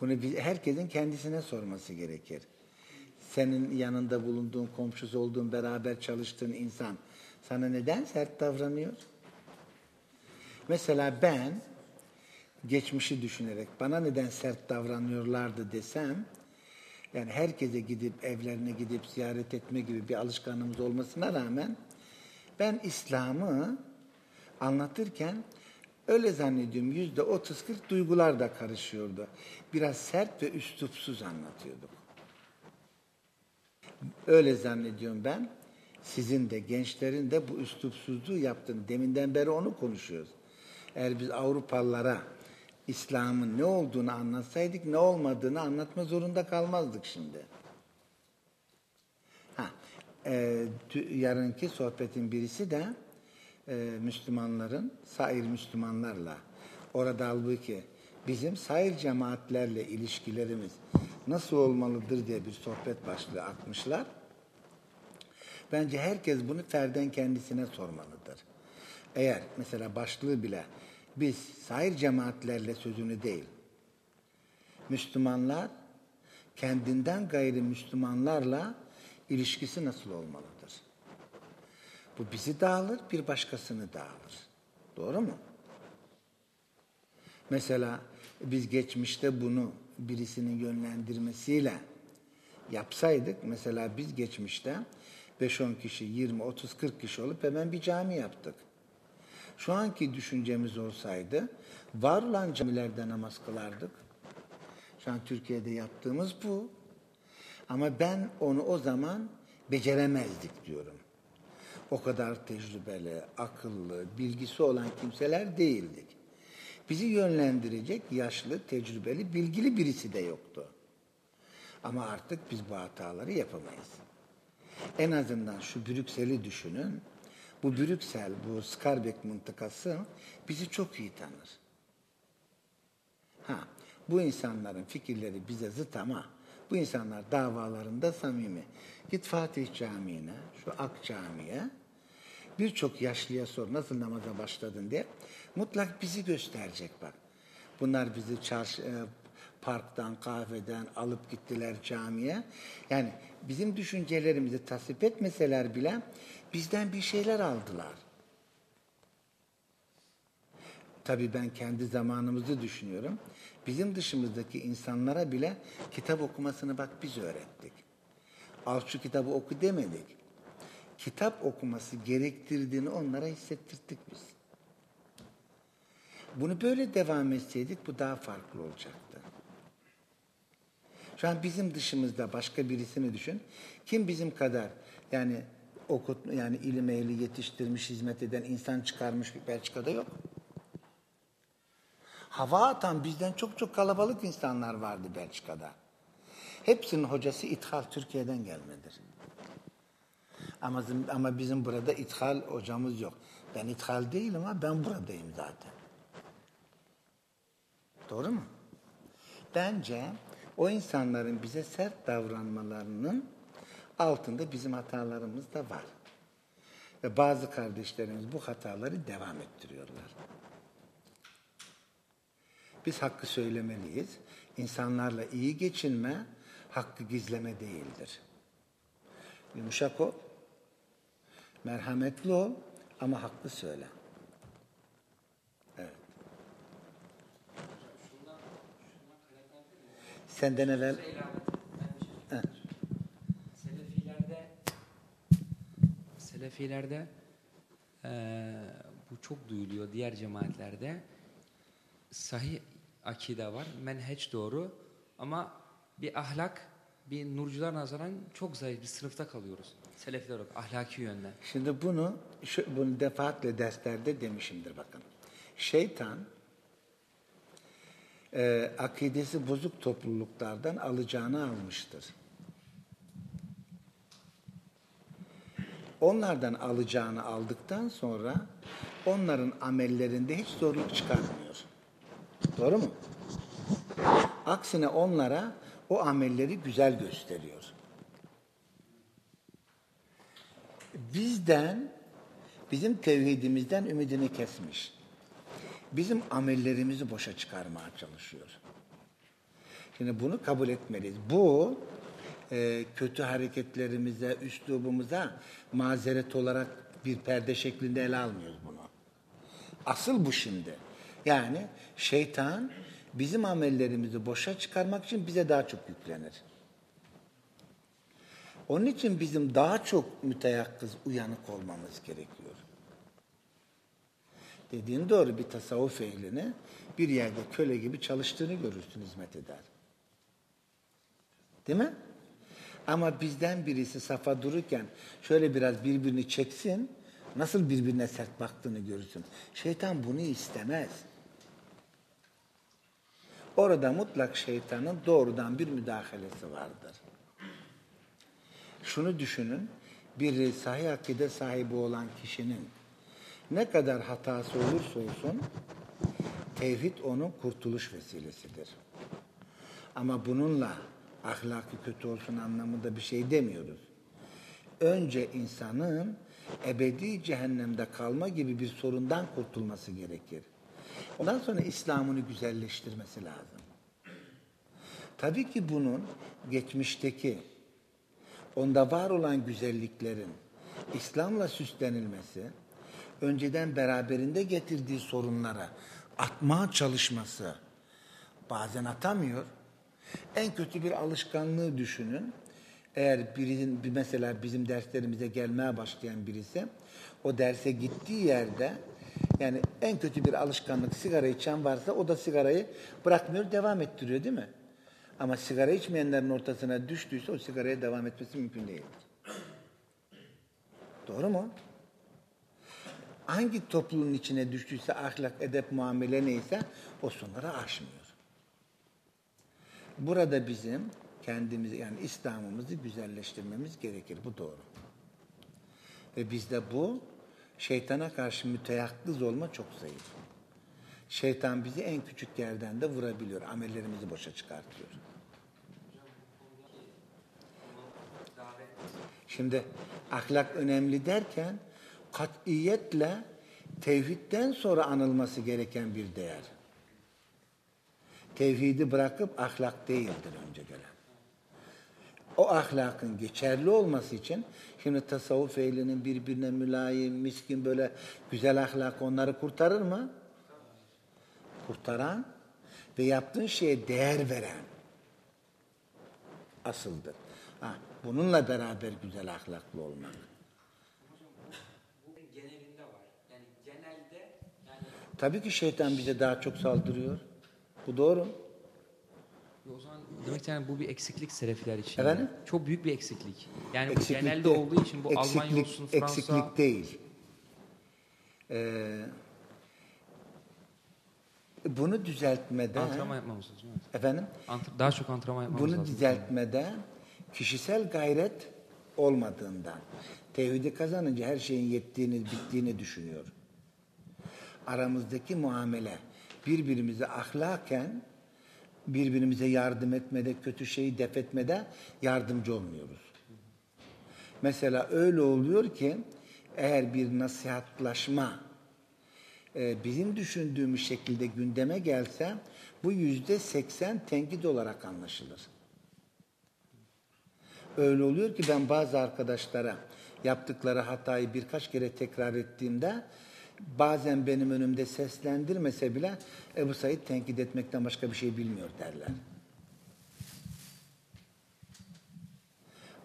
Bunu herkesin kendisine sorması gerekir. Senin yanında bulunduğun, komşusu olduğun, beraber çalıştığın insan sana neden sert davranıyor? Mesela ben geçmişi düşünerek bana neden sert davranıyorlardı desem yani herkese gidip evlerine gidip ziyaret etme gibi bir alışkanlığımız olmasına rağmen ben İslam'ı anlatırken öyle zannediyorum yüzde otuz kırk duygular da karışıyordu. Biraz sert ve üslupsuz anlatıyorduk. Öyle zannediyorum ben. Sizin de gençlerin de bu üslupsuzluğu yaptığını. Deminden beri onu konuşuyoruz. Eğer biz Avrupalılara İslam'ın ne olduğunu anlatsaydık ne olmadığını anlatma zorunda kalmazdık şimdi. Ha, e, yarınki sohbetin birisi de e, Müslümanların sair Müslümanlarla orada halbuki bizim sair cemaatlerle ilişkilerimiz nasıl olmalıdır diye bir sohbet başlığı atmışlar. Bence herkes bunu ferden kendisine sormalıdır. Eğer mesela başlığı bile biz sair cemaatlerle sözünü değil, Müslümanlar kendinden gayrimüslimlerle ilişkisi nasıl olmalıdır? Bu bizi dağılır, bir başkasını dağılır. Doğru mu? Mesela biz geçmişte bunu birisinin yönlendirmesiyle yapsaydık, mesela biz geçmişte 5-10 kişi, 20, 30, 40 kişi olup hemen bir cami yaptık. Şu anki düşüncemiz olsaydı var olan camilerde namaz kılardık. Şu an Türkiye'de yaptığımız bu. Ama ben onu o zaman beceremezdik diyorum. O kadar tecrübeli, akıllı, bilgisi olan kimseler değildik. Bizi yönlendirecek yaşlı, tecrübeli, bilgili birisi de yoktu. Ama artık biz bu hataları yapamayız. En azından şu Brüksel'i düşünün. Bu Brüksel, bu Skarbek mıntıkası bizi çok iyi tanır. Ha, bu insanların fikirleri bize zıt ama bu insanlar davalarında samimi. Git Fatih Camii'ne, şu Ak Camii'ye, birçok yaşlıya sor nasıl namaza başladın diye mutlak bizi gösterecek bak. Bunlar bizi çarşı, e, parktan, kahveden alıp gittiler camiye. Yani bizim düşüncelerimizi tasvip etmeseler bile bizden bir şeyler aldılar. Tabii ben kendi zamanımızı düşünüyorum. Bizim dışımızdaki insanlara bile kitap okumasını bak biz öğrettik. Al şu kitabı oku demedik. Kitap okuması gerektirdiğini onlara hissettirdik biz. Bunu böyle devam etseydik bu daha farklı olacaktı. Şu an bizim dışımızda başka birisini düşün. Kim bizim kadar yani okut yani ilim ehli yetiştirmiş, hizmet eden insan çıkarmış Belçika'da yok. Hava atan bizden çok çok kalabalık insanlar vardı Belçika'da. Hepsinin hocası ithal Türkiye'den gelmedir. Ama, ama bizim burada ithal hocamız yok. Ben ithal değilim ama ben buradayım zaten. Doğru mu? Bence o insanların bize sert davranmalarının altında bizim hatalarımız da var. Ve bazı kardeşlerimiz bu hataları devam ettiriyorlar. Biz hakkı söylemeliyiz. İnsanlarla iyi geçinme, hakkı gizleme değildir. Yumuşak ol, merhametli ol ama hakkı söyle. Evet. Senden evvel Heh. Selefilerde Selefilerde eee, bu çok duyuluyor diğer cemaatlerde. Sahih akide var, menheç doğru ama bir ahlak, bir nurcular nazaran çok zayıf bir sınıfta kalıyoruz. Selefiler olarak ahlaki yönden. Şimdi bunu, şu, bunu defaatle derslerde demişimdir bakın. Şeytan e, akidesi bozuk topluluklardan alacağını almıştır. Onlardan alacağını aldıktan sonra onların amellerinde hiç zorluk çıkarmıyor. Doğru mu? Aksine onlara o amelleri güzel gösteriyor. Bizden, bizim tevhidimizden ümidini kesmiş. Bizim amellerimizi boşa çıkarmaya çalışıyor. Şimdi bunu kabul etmeliyiz. Bu e, kötü hareketlerimize, üslubumuza mazeret olarak bir perde şeklinde ele almıyoruz bunu. Asıl bu şimdi. Yani şeytan bizim amellerimizi boşa çıkarmak için bize daha çok yüklenir. Onun için bizim daha çok müteyakkız, uyanık olmamız gerekiyor. Dediğin doğru bir tasavvuf ehlini bir yerde köle gibi çalıştığını görürsün hizmet eder. Değil mi? Ama bizden birisi safa dururken şöyle biraz birbirini çeksin, nasıl birbirine sert baktığını görürsün. Şeytan bunu istemez. Orada mutlak şeytanın doğrudan bir müdahalesi vardır. Şunu düşünün, bir sahih akide sahibi olan kişinin ne kadar hatası olursa olsun tevhid onun kurtuluş vesilesidir. Ama bununla ahlakı kötü olsun anlamında bir şey demiyoruz. Önce insanın ebedi cehennemde kalma gibi bir sorundan kurtulması gerekir. Ondan sonra İslam'ını güzelleştirmesi lazım. Tabii ki bunun geçmişteki onda var olan güzelliklerin İslam'la süslenilmesi, önceden beraberinde getirdiği sorunlara atmaya çalışması bazen atamıyor. En kötü bir alışkanlığı düşünün. Eğer birinin mesela bizim derslerimize gelmeye başlayan birisi o derse gittiği yerde yani en kötü bir alışkanlık sigara içen varsa o da sigarayı bırakmıyor, devam ettiriyor değil mi? Ama sigara içmeyenlerin ortasına düştüyse o sigaraya devam etmesi mümkün değildir. Doğru mu? Hangi toplumun içine düştüyse ahlak, edep, muamele neyse o sonları aşmıyor. Burada bizim kendimizi yani İslam'ımızı güzelleştirmemiz gerekir. Bu doğru. Ve bizde bu şeytana karşı müteyakkız olma çok zayıf. Şeytan bizi en küçük yerden de vurabiliyor. Amellerimizi boşa çıkartıyor. Şimdi ahlak önemli derken katiyetle tevhidden sonra anılması gereken bir değer. Tevhidi bırakıp ahlak değildir önce gelen. O ahlakın geçerli olması için şimdi tasavvuf ehlinin birbirine mülayim, miskin böyle güzel ahlak onları kurtarır mı? Kurtaran ve yaptığın şeye değer veren asıldır. Ha, bununla beraber güzel ahlaklı olmak. Tabii ki şeytan bize daha çok saldırıyor. Bu doğru. o zaman demek ki yani bu bir eksiklik Selefiler için. Efendim? Çok büyük bir eksiklik. Yani bu Eksiklik genelde de- olduğu için bu eksiklik, Almanya olsun Fransa Eksiklik değil. Ee, bunu düzeltmede antrenman yapmamız lazım. Evet. efendim Antr- daha çok antrenman yapmamız bunu lazım. düzeltmede kişisel gayret olmadığından tevhidi kazanınca her şeyin yettiğini, bittiğini düşünüyor. Aramızdaki muamele birbirimize ahlaken birbirimize yardım etmede, kötü şeyi def etmede yardımcı olmuyoruz. Mesela öyle oluyor ki eğer bir nasihatlaşma e, bizim düşündüğümüz şekilde gündeme gelse bu yüzde seksen tenkit olarak anlaşılır. Öyle oluyor ki ben bazı arkadaşlara yaptıkları hatayı birkaç kere tekrar ettiğimde bazen benim önümde seslendirmese bile Ebu Said tenkit etmekten başka bir şey bilmiyor derler.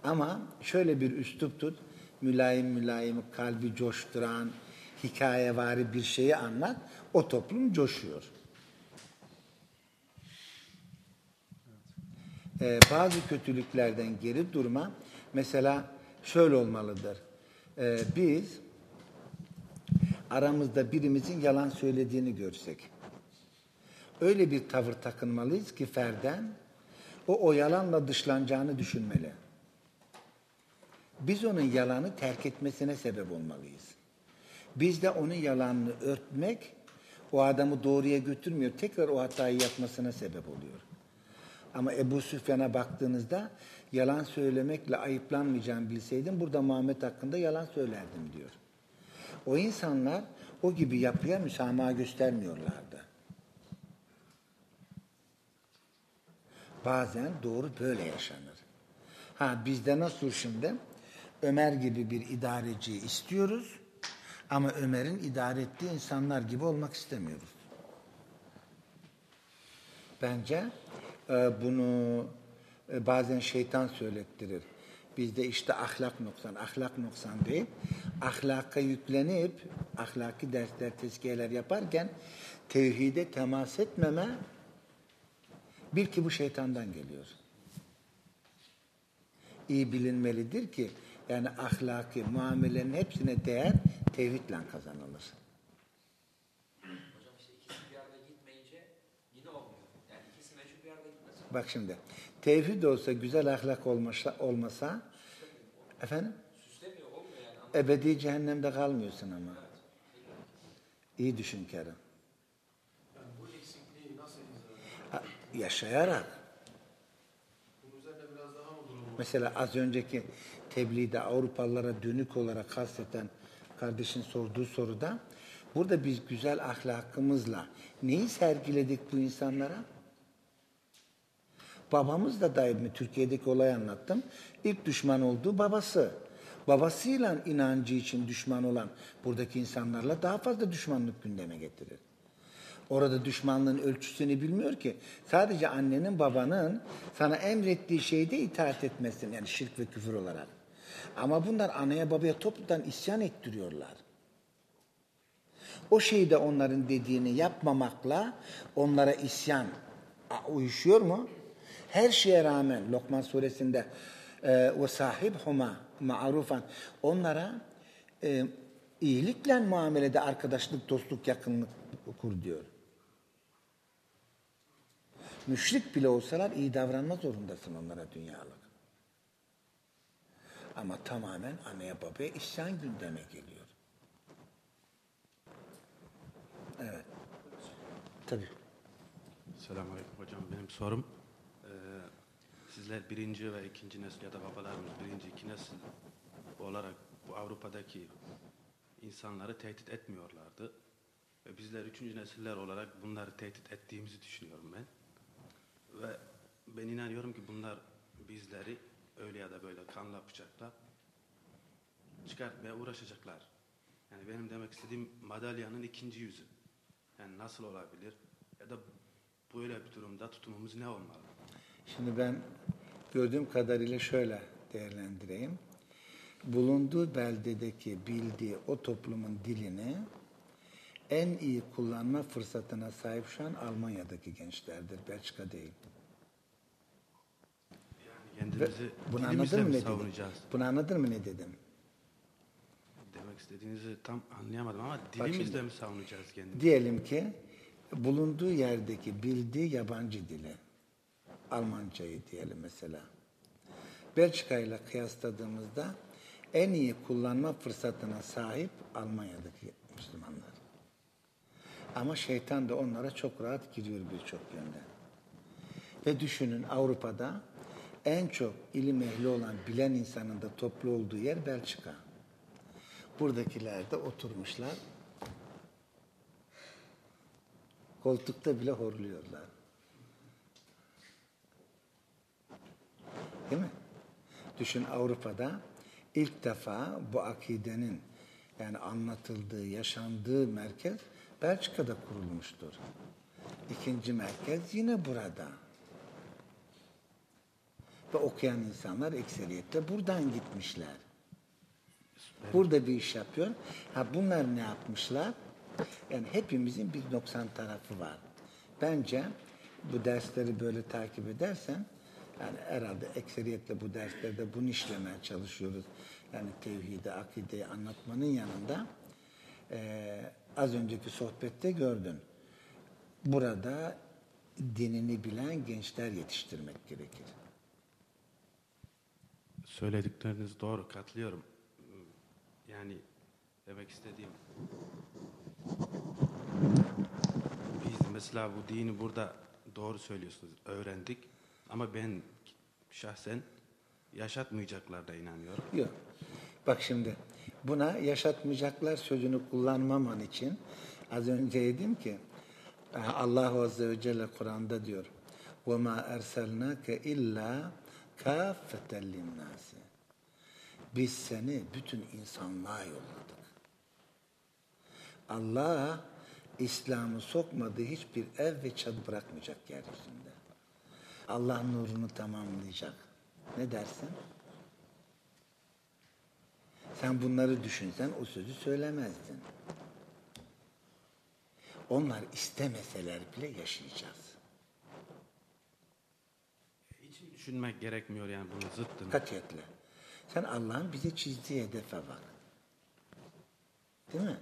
Ama şöyle bir üslup tut, mülayim mülayim, kalbi coşturan, hikayevari bir şeyi anlat, o toplum coşuyor. Ee, bazı kötülüklerden geri durma, mesela şöyle olmalıdır. Ee, biz aramızda birimizin yalan söylediğini görsek, öyle bir tavır takınmalıyız ki ferden o o yalanla dışlanacağını düşünmeli. Biz onun yalanı terk etmesine sebep olmalıyız. Biz de onun yalanını örtmek o adamı doğruya götürmüyor. Tekrar o hatayı yapmasına sebep oluyor. Ama Ebu Süfyan'a baktığınızda yalan söylemekle ayıplanmayacağını bilseydim burada Muhammed hakkında yalan söylerdim diyor. O insanlar o gibi yapıya müsamaha göstermiyorlardı. Bazen doğru böyle yaşanır. Ha bizde nasıl şimdi? Ömer gibi bir idareci istiyoruz ama Ömer'in idare ettiği insanlar gibi olmak istemiyoruz. Bence e, bunu e, bazen şeytan söylettirir. Bizde işte ahlak noksan, ahlak noksan değil. Ahlaka yüklenip ahlaki dersler, tezkiyeler yaparken tevhide temas etmeme bil ki bu şeytandan geliyor. İyi bilinmelidir ki yani ahlaki muamelenin hepsine değer tevhidle kazanılır. Hocam işte ikisi bir arada gitmeyince yine olmuyor. Yani ikisi meşhur bir arada gitmesin. Bak şimdi tevhid olsa güzel ahlak olmasa, olmasa efendim ebedi cehennemde kalmıyorsun ama. İyi düşün izah Ha, Yaşayarak. Mesela az önceki tebliğde Avrupalılara dönük olarak kasteten kardeşin sorduğu soruda burada biz güzel ahlakımızla neyi sergiledik bu insanlara? Babamız da daimi Türkiye'deki olayı anlattım. İlk düşman olduğu babası. Babasıyla inancı için düşman olan buradaki insanlarla daha fazla düşmanlık gündeme getirir. Orada düşmanlığın ölçüsünü bilmiyor ki. Sadece annenin babanın sana emrettiği şeyde itaat etmesin. Yani şirk ve küfür olarak. Ama bunlar anaya babaya topludan isyan ettiriyorlar. O şeyde onların dediğini yapmamakla onlara isyan uyuşuyor mu? Her şeye rağmen Lokman suresinde e, ve sahib huma ma'rufan onlara e, iyilikle muamelede arkadaşlık, dostluk, yakınlık kur diyor. Müşrik bile olsalar iyi davranma zorundasın onlara dünyalık. Ama tamamen anneye babaya isyan gündeme geliyor. Evet. Tabii. Selamünaleyküm hocam. Benim sorum sizler birinci ve ikinci nesil ya da babalarımız birinci, iki nesil olarak bu Avrupa'daki insanları tehdit etmiyorlardı. Ve bizler üçüncü nesiller olarak bunları tehdit ettiğimizi düşünüyorum ben. Ve ben inanıyorum ki bunlar bizleri öyle ya da böyle kanla bıçakla çıkartmaya uğraşacaklar. Yani benim demek istediğim madalyanın ikinci yüzü. Yani nasıl olabilir? Ya da böyle bir durumda tutumumuz ne olmalı? Şimdi ben gördüğüm kadarıyla şöyle değerlendireyim. Bulunduğu beldedeki bildiği o toplumun dilini en iyi kullanma fırsatına sahip şu an Almanya'daki gençlerdir. Belçika değil. Yani Ve kendimizi bunu anladın mı ne dedim? Bunu anladın mı ne dedim? Demek istediğinizi tam anlayamadım ama şimdi. dilimizle mi savunacağız kendimizi? Diyelim ki bulunduğu yerdeki bildiği yabancı dili, Almancayı diyelim mesela. Belçika ile kıyasladığımızda en iyi kullanma fırsatına sahip Almanya'daki Müslümanlar. Ama şeytan da onlara çok rahat giriyor birçok yönden. Ve düşünün Avrupa'da en çok ilim ehli olan bilen insanın da toplu olduğu yer Belçika. Buradakiler de oturmuşlar Koltukta bile horluyorlar. Değil mi? Düşün Avrupa'da ilk defa bu akidenin yani anlatıldığı, yaşandığı merkez Belçika'da kurulmuştur. İkinci merkez yine burada. Ve okuyan insanlar ekseriyetle buradan gitmişler. Burada bir iş yapıyor. Ha bunlar ne yapmışlar? Yani hepimizin bir noksan tarafı var. Bence bu dersleri böyle takip edersen yani herhalde ekseriyetle bu derslerde bunu işlemeye çalışıyoruz. Yani tevhidi, akideyi anlatmanın yanında eee, az önceki sohbette gördün. Burada dinini bilen gençler yetiştirmek gerekir. Söyledikleriniz doğru, katılıyorum. Yani demek istediğim biz mesela bu dini burada doğru söylüyorsunuz, öğrendik. Ama ben şahsen yaşatmayacaklar da inanıyorum. Yok. Bak şimdi buna yaşatmayacaklar sözünü kullanmaman için az önce dedim ki Allah Azze ve Celle Kur'an'da diyor وَمَا اَرْسَلْنَاكَ اِلَّا كَافَّةً لِلنَّاسِ Biz seni bütün insanlığa yolladık. Allah İslam'ı sokmadığı hiçbir ev ve çadır bırakmayacak yeryüzünde. Allah nurunu tamamlayacak. Ne dersin? Sen bunları düşünsen o sözü söylemezdin. Onlar istemeseler bile yaşayacağız. Hiç düşünmek gerekmiyor yani bunun zıttını. Katiyetle. Sen Allah'ın bize çizdiği hedefe bak. Değil mi?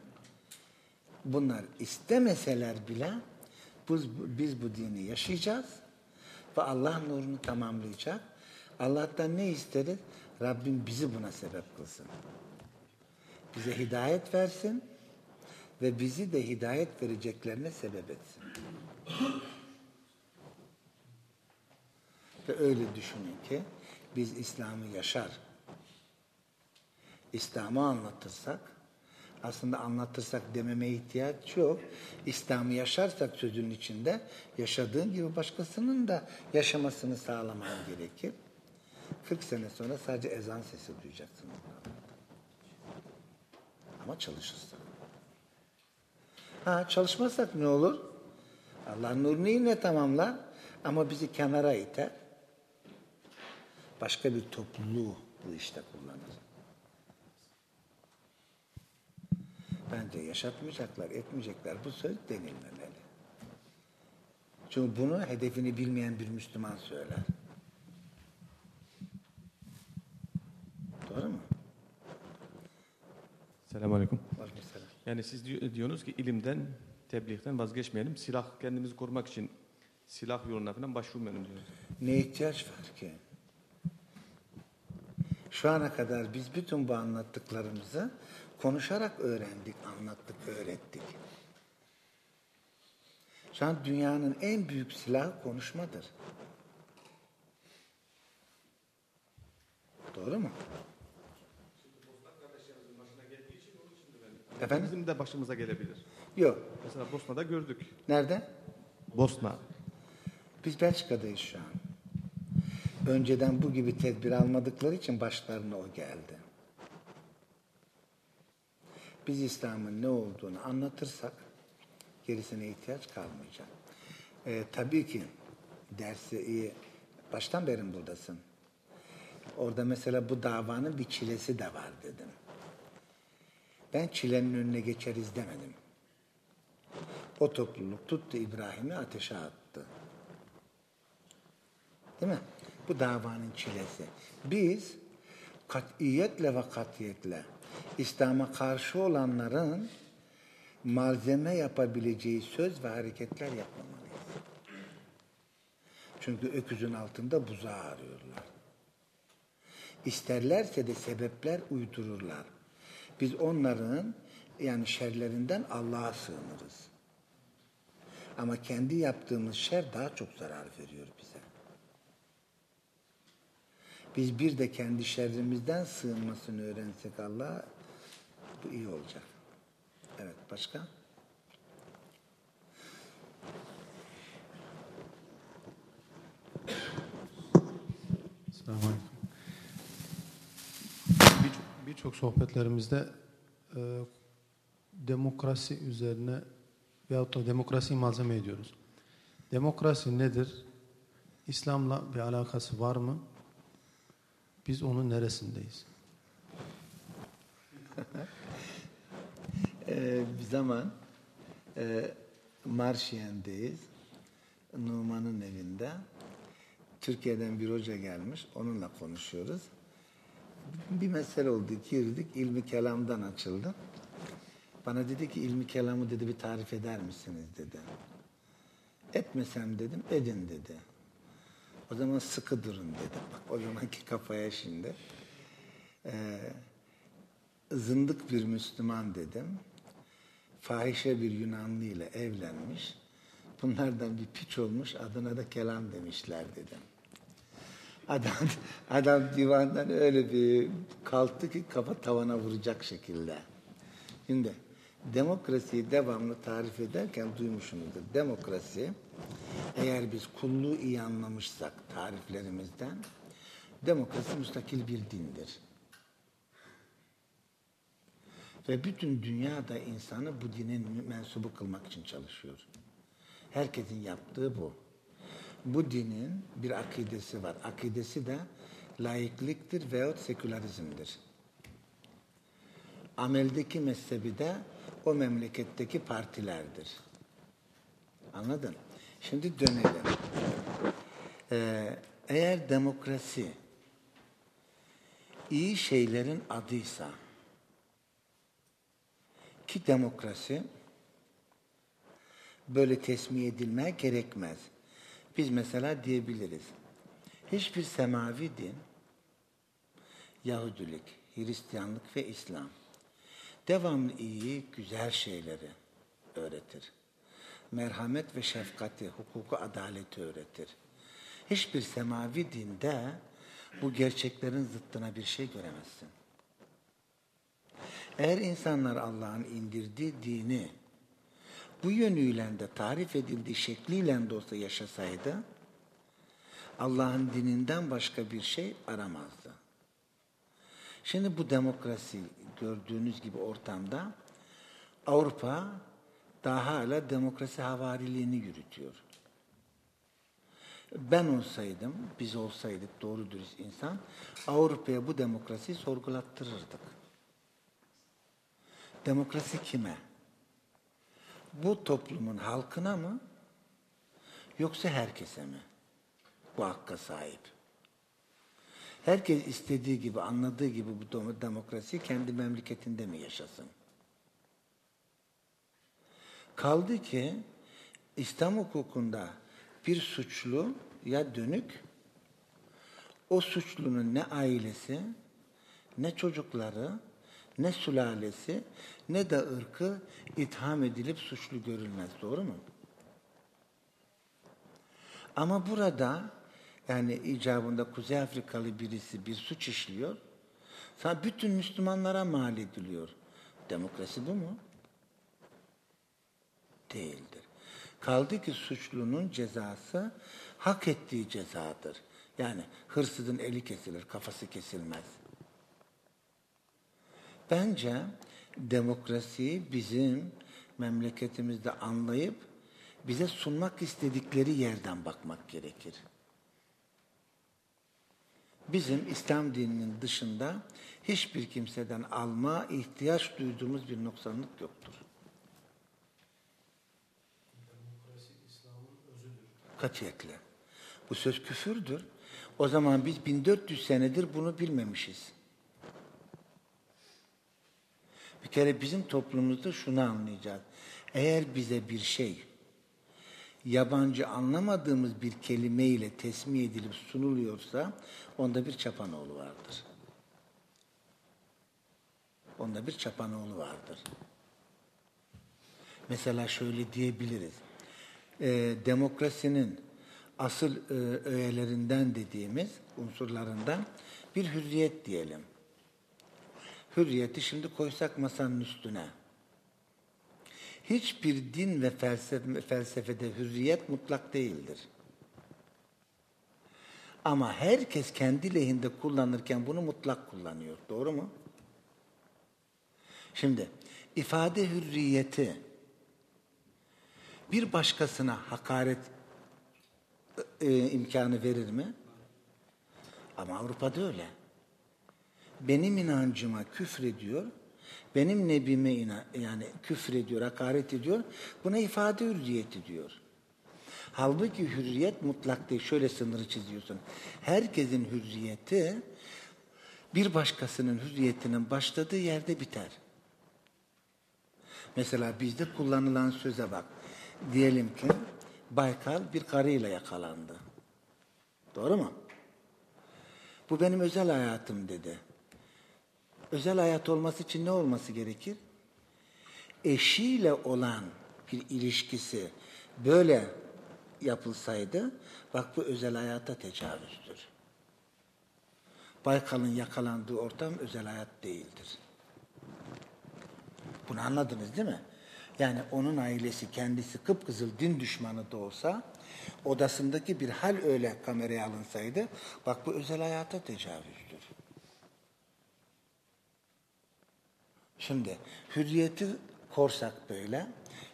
Bunlar istemeseler bile biz, biz bu dini yaşayacağız ve Allah nurunu tamamlayacak. Allah'tan ne isteriz? Rabbim bizi buna sebep kılsın. Bize hidayet versin ve bizi de hidayet vereceklerine sebep etsin. Ve öyle düşünün ki biz İslam'ı yaşar. İslam'ı anlatırsak aslında anlatırsak dememe ihtiyaç yok. İslam'ı yaşarsak sözünün içinde yaşadığın gibi başkasının da yaşamasını sağlaman gerekir. 40 sene sonra sadece ezan sesi duyacaksınız. Ama çalışırsak. Ha çalışmazsak ne olur? Allah nurunu yine tamamlar ama bizi kenara iter. Başka bir topluluğu bu işte kullanır. Bence yaşatmayacaklar, etmeyecekler. Bu söz denilmemeli. Çünkü bunu hedefini bilmeyen bir Müslüman söyler. Doğru mu? Selamünaleyküm. Aleykümselam. Yani siz diyor- diyorsunuz ki ilimden, tebliğden vazgeçmeyelim. Silah kendimizi korumak için silah yoluna falan başvurmayalım diyorsunuz. Ne ihtiyaç var ki? Şu ana kadar biz bütün bu anlattıklarımızı konuşarak öğrendik, anlattık, öğrettik. Şu an dünyanın en büyük silahı konuşmadır. Doğru mu? Efendim? Bizim de başımıza gelebilir. Yok. Mesela Bosna'da gördük. Nerede? Bosna. Biz Belçika'dayız şu an. Önceden bu gibi tedbir almadıkları için başlarına o geldi. Biz İslam'ın ne olduğunu anlatırsak gerisine ihtiyaç kalmayacak. Ee, tabii ki dersi iyi. Baştan beri buradasın? Orada mesela bu davanın bir çilesi de var dedim. Ben çilenin önüne geçeriz demedim. O topluluk tuttu İbrahim'i ateşe attı. Değil mi? Bu davanın çilesi. Biz katiyetle ve katiyetle İslam'a karşı olanların malzeme yapabileceği söz ve hareketler yapmamalıyız. Çünkü öküzün altında buzağı arıyorlar. İsterlerse de sebepler uydururlar. Biz onların yani şerlerinden Allah'a sığınırız. Ama kendi yaptığımız şer daha çok zarar veriyor bize. Biz bir de kendi şerrimizden sığınmasını öğrensek Allah bu iyi olacak. Evet başka? Selamünaleyküm. Birçok birçok sohbetlerimizde e, demokrasi üzerine veyahut da demokrasiyi malzeme ediyoruz. Demokrasi nedir? İslam'la bir alakası var mı? Biz onun neresindeyiz? <laughs> Ee, bir zaman e, Marşiyen'deyiz. Numan'ın evinde. Türkiye'den bir hoca gelmiş. Onunla konuşuyoruz. Bir mesele oldu. Girdik. ilmi kelamdan açıldı. Bana dedi ki ilmi kelamı dedi bir tarif eder misiniz dedi. Etmesem dedim, edin dedi. O zaman sıkı durun dedim. Bak o zamanki kafaya şimdi. Ee, zındık bir Müslüman dedim. Fahişe bir Yunanlı ile evlenmiş. Bunlardan bir piç olmuş, adına da kelam demişler dedim. Adam, adam divandan öyle bir kalktı ki kafa tavana vuracak şekilde. Şimdi demokrasiyi devamlı tarif ederken duymuşsunuzdur. Demokrasi eğer biz kulluğu iyi anlamışsak tariflerimizden demokrasi müstakil bir dindir. Ve bütün dünyada insanı bu dinin mensubu kılmak için çalışıyor. Herkesin yaptığı bu. Bu dinin bir akidesi var. Akidesi de laikliktir veyahut sekülerizmdir. Ameldeki mezhebi de o memleketteki partilerdir. Anladın? Şimdi dönelim. Ee, eğer demokrasi iyi şeylerin adıysa ki demokrasi böyle tesmiye edilmeye gerekmez. Biz mesela diyebiliriz. Hiçbir semavi din, Yahudilik, Hristiyanlık ve İslam devamlı iyi, güzel şeyleri öğretir. Merhamet ve şefkati, hukuku, adaleti öğretir. Hiçbir semavi dinde bu gerçeklerin zıttına bir şey göremezsin. Eğer insanlar Allah'ın indirdiği dini bu yönüyle de tarif edildiği şekliyle de olsa yaşasaydı Allah'ın dininden başka bir şey aramazdı. Şimdi bu demokrasi gördüğünüz gibi ortamda Avrupa daha hala demokrasi havariliğini yürütüyor. Ben olsaydım, biz olsaydık doğru dürüst insan, Avrupa'ya bu demokrasiyi sorgulattırırdık. Demokrasi kime? Bu toplumun halkına mı? Yoksa herkese mi? Bu hakka sahip. Herkes istediği gibi, anladığı gibi bu demokrasi kendi memleketinde mi yaşasın? Kaldı ki İslam hukukunda bir suçlu ya dönük o suçlunun ne ailesi, ne çocukları, ne sülalesi, ne de ırkı itham edilip suçlu görülmez. Doğru mu? Ama burada yani icabında Kuzey Afrikalı birisi bir suç işliyor. Sana bütün Müslümanlara mal ediliyor. Demokrasi bu mu? Değildir. Kaldı ki suçlunun cezası hak ettiği cezadır. Yani hırsızın eli kesilir, kafası kesilmez. Bence demokrasiyi bizim memleketimizde anlayıp bize sunmak istedikleri yerden bakmak gerekir. Bizim İslam dininin dışında hiçbir kimseden alma ihtiyaç duyduğumuz bir noksanlık yoktur. Katiyetle. Bu söz küfürdür. O zaman biz 1400 senedir bunu bilmemişiz. Bir kere bizim toplumumuzda şunu anlayacağız. Eğer bize bir şey yabancı anlamadığımız bir kelime ile tesmih edilip sunuluyorsa onda bir çapanoğlu vardır. Onda bir çapanoğlu vardır. Mesela şöyle diyebiliriz. Ee, demokrasinin asıl e, öğelerinden dediğimiz unsurlarından bir hürriyet diyelim. Hürriyeti şimdi koysak masanın üstüne. Hiçbir din ve felsefe, felsefede hürriyet mutlak değildir. Ama herkes kendi lehinde kullanırken bunu mutlak kullanıyor. Doğru mu? Şimdi ifade hürriyeti bir başkasına hakaret e, imkanı verir mi? Ama Avrupa'da öyle. Benim inancıma küfrediyor, benim nebime inan yani küfrediyor, hakaret ediyor, buna ifade hürriyeti diyor. Halbuki hürriyet mutlak değil. Şöyle sınırı çiziyorsun. Herkesin hürriyeti bir başkasının hürriyetinin başladığı yerde biter. Mesela bizde kullanılan söze bak. Diyelim ki Baykal bir karıyla yakalandı. Doğru mu? Bu benim özel hayatım dedi. Özel hayat olması için ne olması gerekir? Eşiyle olan bir ilişkisi böyle yapılsaydı, bak bu özel hayata tecavüzdür. Baykal'ın yakalandığı ortam özel hayat değildir. Bunu anladınız değil mi? Yani onun ailesi kendisi kıpkızıl din düşmanı da olsa odasındaki bir hal öyle kameraya alınsaydı bak bu özel hayata tecavüzdür. Şimdi hürriyeti korsak böyle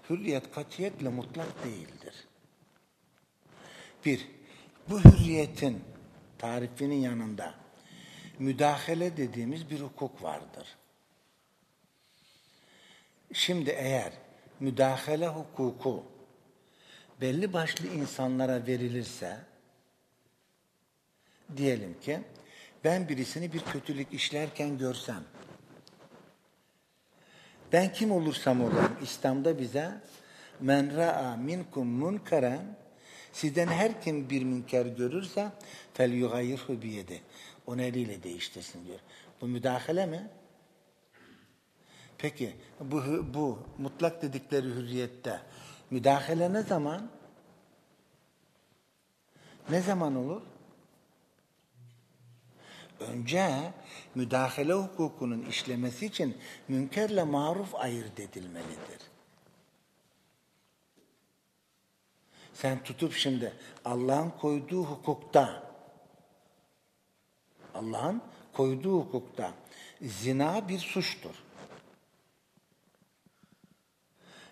hürriyet katiyetle mutlak değildir. Bir, bu hürriyetin tarifinin yanında müdahale dediğimiz bir hukuk vardır. Şimdi eğer müdahale hukuku belli başlı insanlara verilirse diyelim ki ben birisini bir kötülük işlerken görsem ben kim olursam olayım İslam'da bize men ra'a minkum munkaren sizden her kim bir münker görürse fel yugayirhu biyedi onu eliyle değiştirsin diyor. Bu müdahale mi? Peki bu, bu mutlak dedikleri hürriyette müdahale ne zaman? Ne zaman olur? Önce müdahale hukukunun işlemesi için münkerle maruf ayırt edilmelidir. Sen tutup şimdi Allah'ın koyduğu hukukta Allah'ın koyduğu hukukta zina bir suçtur.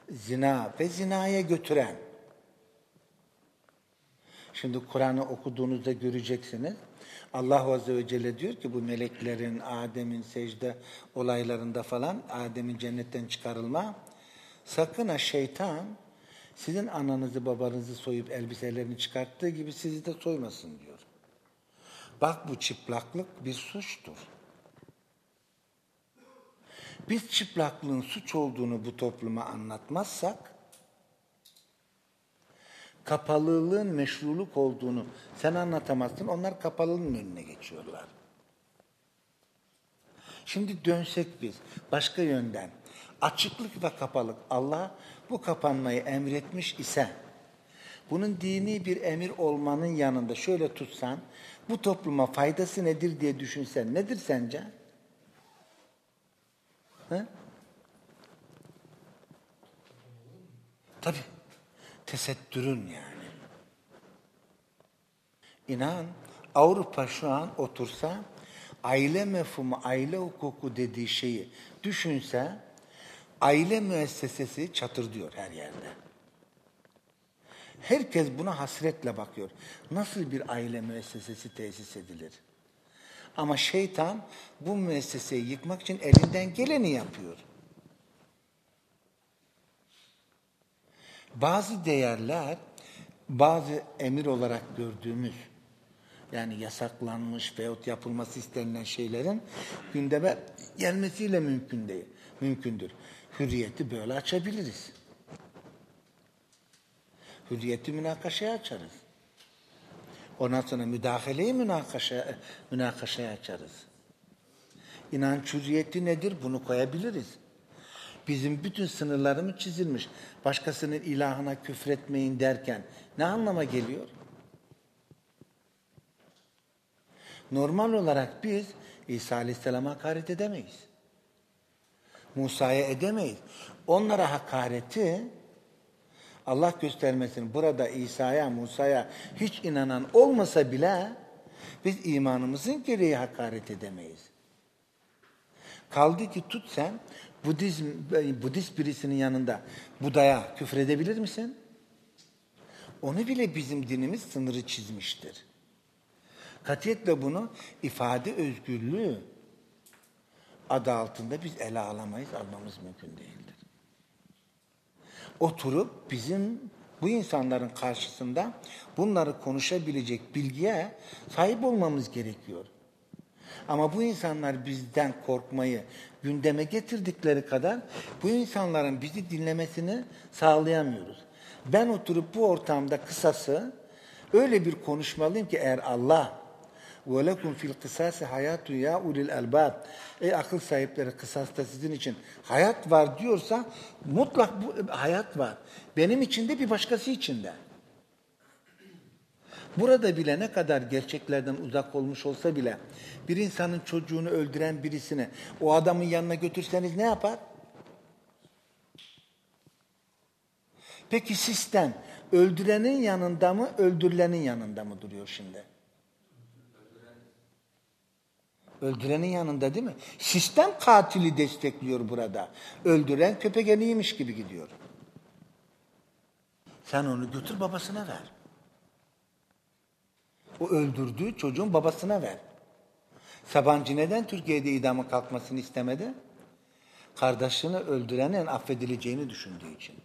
Zina ve zinaya götüren. Şimdi Kur'an'ı okuduğunuzda göreceksiniz. Allah Azze ve Celle diyor ki bu meleklerin, Adem'in secde olaylarında falan, Adem'in cennetten çıkarılma. Sakın ha şeytan sizin ananızı babanızı soyup elbiselerini çıkarttığı gibi sizi de soymasın diyor. Bak bu çıplaklık bir suçtur. Biz çıplaklığın suç olduğunu bu topluma anlatmazsak, kapalılığın meşruluk olduğunu sen anlatamazsın, onlar kapalılığın önüne geçiyorlar. Şimdi dönsek biz başka yönden, açıklık ve kapalık, Allah bu kapanmayı emretmiş ise, bunun dini bir emir olmanın yanında şöyle tutsan, bu topluma faydası nedir diye düşünsen, nedir sence? He? Tabi. Tesettürün yani. İnan Avrupa şu an otursa aile mefhumu, aile hukuku dediği şeyi düşünse aile müessesesi çatır diyor her yerde. Herkes buna hasretle bakıyor. Nasıl bir aile müessesesi tesis edilir? Ama şeytan bu müesseseyi yıkmak için elinden geleni yapıyor. Bazı değerler, bazı emir olarak gördüğümüz, yani yasaklanmış veyahut yapılması istenilen şeylerin gündeme gelmesiyle mümkün değil, mümkündür. Hürriyeti böyle açabiliriz. Hürriyeti münakaşaya açarız. Ondan sonra müdahaleyi münakaşa, münakaşaya açarız. İnanç hürriyeti nedir? Bunu koyabiliriz. Bizim bütün sınırlarımız çizilmiş. Başkasının ilahına küfretmeyin derken ne anlama geliyor? Normal olarak biz İsa Aleyhisselam'a hakaret edemeyiz. Musa'ya edemeyiz. Onlara hakareti Allah göstermesin burada İsa'ya, Musa'ya hiç inanan olmasa bile biz imanımızın gereği hakaret edemeyiz. Kaldı ki tut sen Budizm, Budist birisinin yanında Buda'ya küfredebilir misin? Onu bile bizim dinimiz sınırı çizmiştir. Katiyetle bunu ifade özgürlüğü adı altında biz ele alamayız, almamız mümkün değildir. Oturup bizim bu insanların karşısında bunları konuşabilecek bilgiye sahip olmamız gerekiyor. Ama bu insanlar bizden korkmayı gündeme getirdikleri kadar bu insanların bizi dinlemesini sağlayamıyoruz. Ben oturup bu ortamda kısası öyle bir konuşmalıyım ki eğer Allah ve lekum fil kısası hayatun ya ulil elbab. Ey akıl sahipleri kısasta sizin için hayat var diyorsa mutlak bu hayat var. Benim içinde bir başkası içinde. Burada bile ne kadar gerçeklerden uzak olmuş olsa bile bir insanın çocuğunu öldüren birisini o adamın yanına götürseniz ne yapar? Peki sistem öldürenin yanında mı, öldürülenin yanında mı duruyor şimdi? Öldürenin yanında değil mi? Sistem katili destekliyor burada. Öldüren köpeğeniymiş gibi gidiyor. Sen onu götür babasına ver. O öldürdüğü çocuğun babasına ver. Sabancı neden Türkiye'de idamı kalkmasını istemedi? Kardeşini öldürenin affedileceğini düşündüğü için.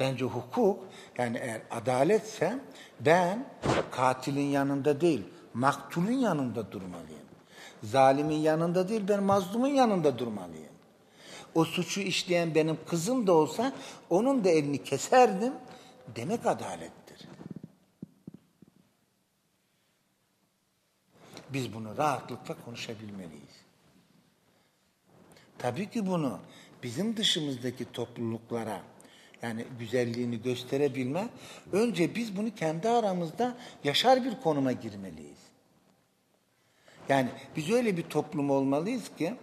Bence hukuk yani eğer adaletse ben katilin yanında değil maktulün yanında durmalıyım. Zalimin yanında değil ben mazlumun yanında durmalıyım. O suçu işleyen benim kızım da olsa onun da elini keserdim demek adalettir. Biz bunu rahatlıkla konuşabilmeliyiz. Tabii ki bunu bizim dışımızdaki topluluklara yani güzelliğini gösterebilme önce biz bunu kendi aramızda yaşar bir konuma girmeliyiz. Yani biz öyle bir toplum olmalıyız ki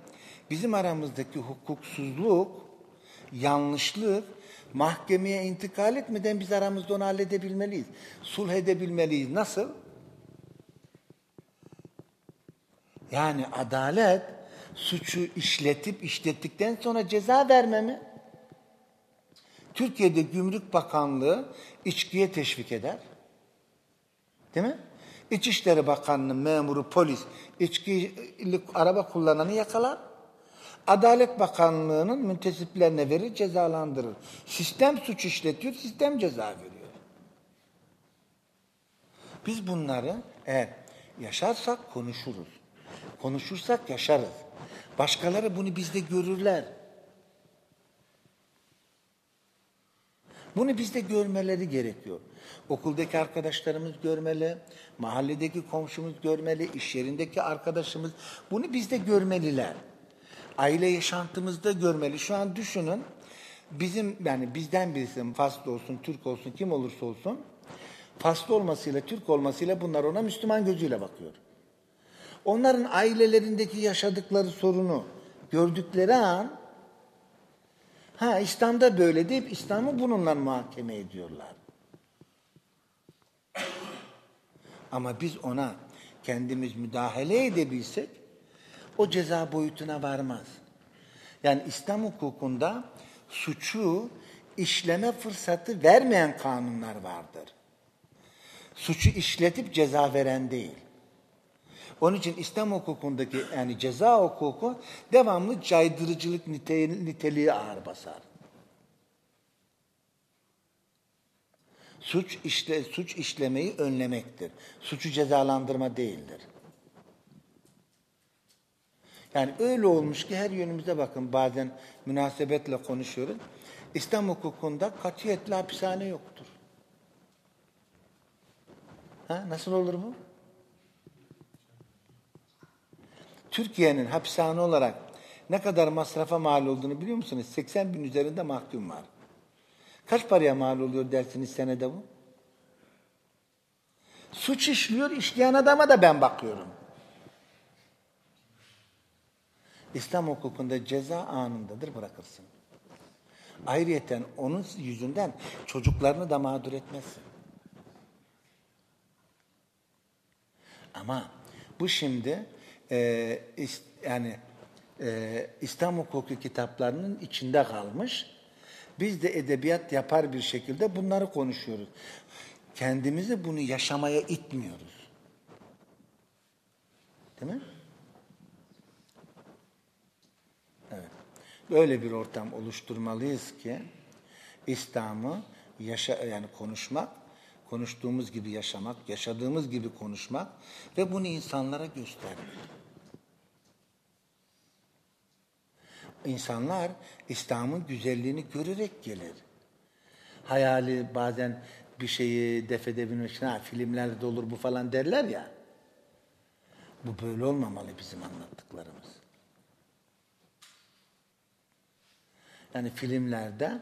bizim aramızdaki hukuksuzluk, yanlışlık mahkemeye intikal etmeden biz aramızda onu halledebilmeliyiz. Sulh edebilmeliyiz. Nasıl? Yani adalet suçu işletip işlettikten sonra ceza verme mi? Türkiye'de Gümrük Bakanlığı içkiye teşvik eder. Değil mi? İçişleri Bakanlığı memuru polis içkilik araba kullananı yakalar. Adalet Bakanlığı'nın müntesiplerine verir, cezalandırır. Sistem suç işletiyor, sistem ceza veriyor. Biz bunları eğer yaşarsak konuşuruz. Konuşursak yaşarız. Başkaları bunu bizde görürler. Bunu bizde görmeleri gerekiyor. Okuldaki arkadaşlarımız görmeli, mahalledeki komşumuz görmeli, iş yerindeki arkadaşımız bunu bizde görmeliler. Aile yaşantımızda görmeli. Şu an düşünün bizim yani bizden birisi Faslı olsun, Türk olsun, kim olursa olsun Faslı olmasıyla, Türk olmasıyla bunlar ona Müslüman gözüyle bakıyor. Onların ailelerindeki yaşadıkları sorunu gördükleri an ha İslam'da böyle deyip İslam'ı bununla muhakeme ediyorlar. Ama biz ona kendimiz müdahale edebilsek o ceza boyutuna varmaz. Yani İslam hukukunda suçu işleme fırsatı vermeyen kanunlar vardır. Suçu işletip ceza veren değil. Onun için İslam hukukundaki yani ceza hukuku devamlı caydırıcılık niteliği ağır basar. Suç işle suç işlemeyi önlemektir. Suçu cezalandırma değildir. Yani öyle olmuş ki her yönümüze bakın bazen münasebetle konuşuyoruz. İslam hukukunda katiyetle hapishane yoktur. Ha, nasıl olur bu? Türkiye'nin hapishane olarak ne kadar masrafa mal olduğunu biliyor musunuz? 80 bin üzerinde mahkum var. Kaç paraya mal oluyor dersiniz senede bu? Suç işliyor, işleyen adama da ben bakıyorum. İslam hukukunda ceza anındadır bırakırsın. Ayrıyeten onun yüzünden çocuklarını da mağdur etmezsin. Ama bu şimdi e, ist, yani e, İslam hukuku kitaplarının içinde kalmış. Biz de edebiyat yapar bir şekilde bunları konuşuyoruz. Kendimizi bunu yaşamaya itmiyoruz. Değil mi? Evet. Böyle bir ortam oluşturmalıyız ki İslam'ı yaşa yani konuşmak, konuştuğumuz gibi yaşamak, yaşadığımız gibi konuşmak ve bunu insanlara göstermek. İnsanlar İslam'ın güzelliğini görerek gelir. Hayali bazen bir şeyi def edebilmek için filmlerde olur bu falan derler ya. Bu böyle olmamalı bizim anlattıklarımız. Yani filmlerde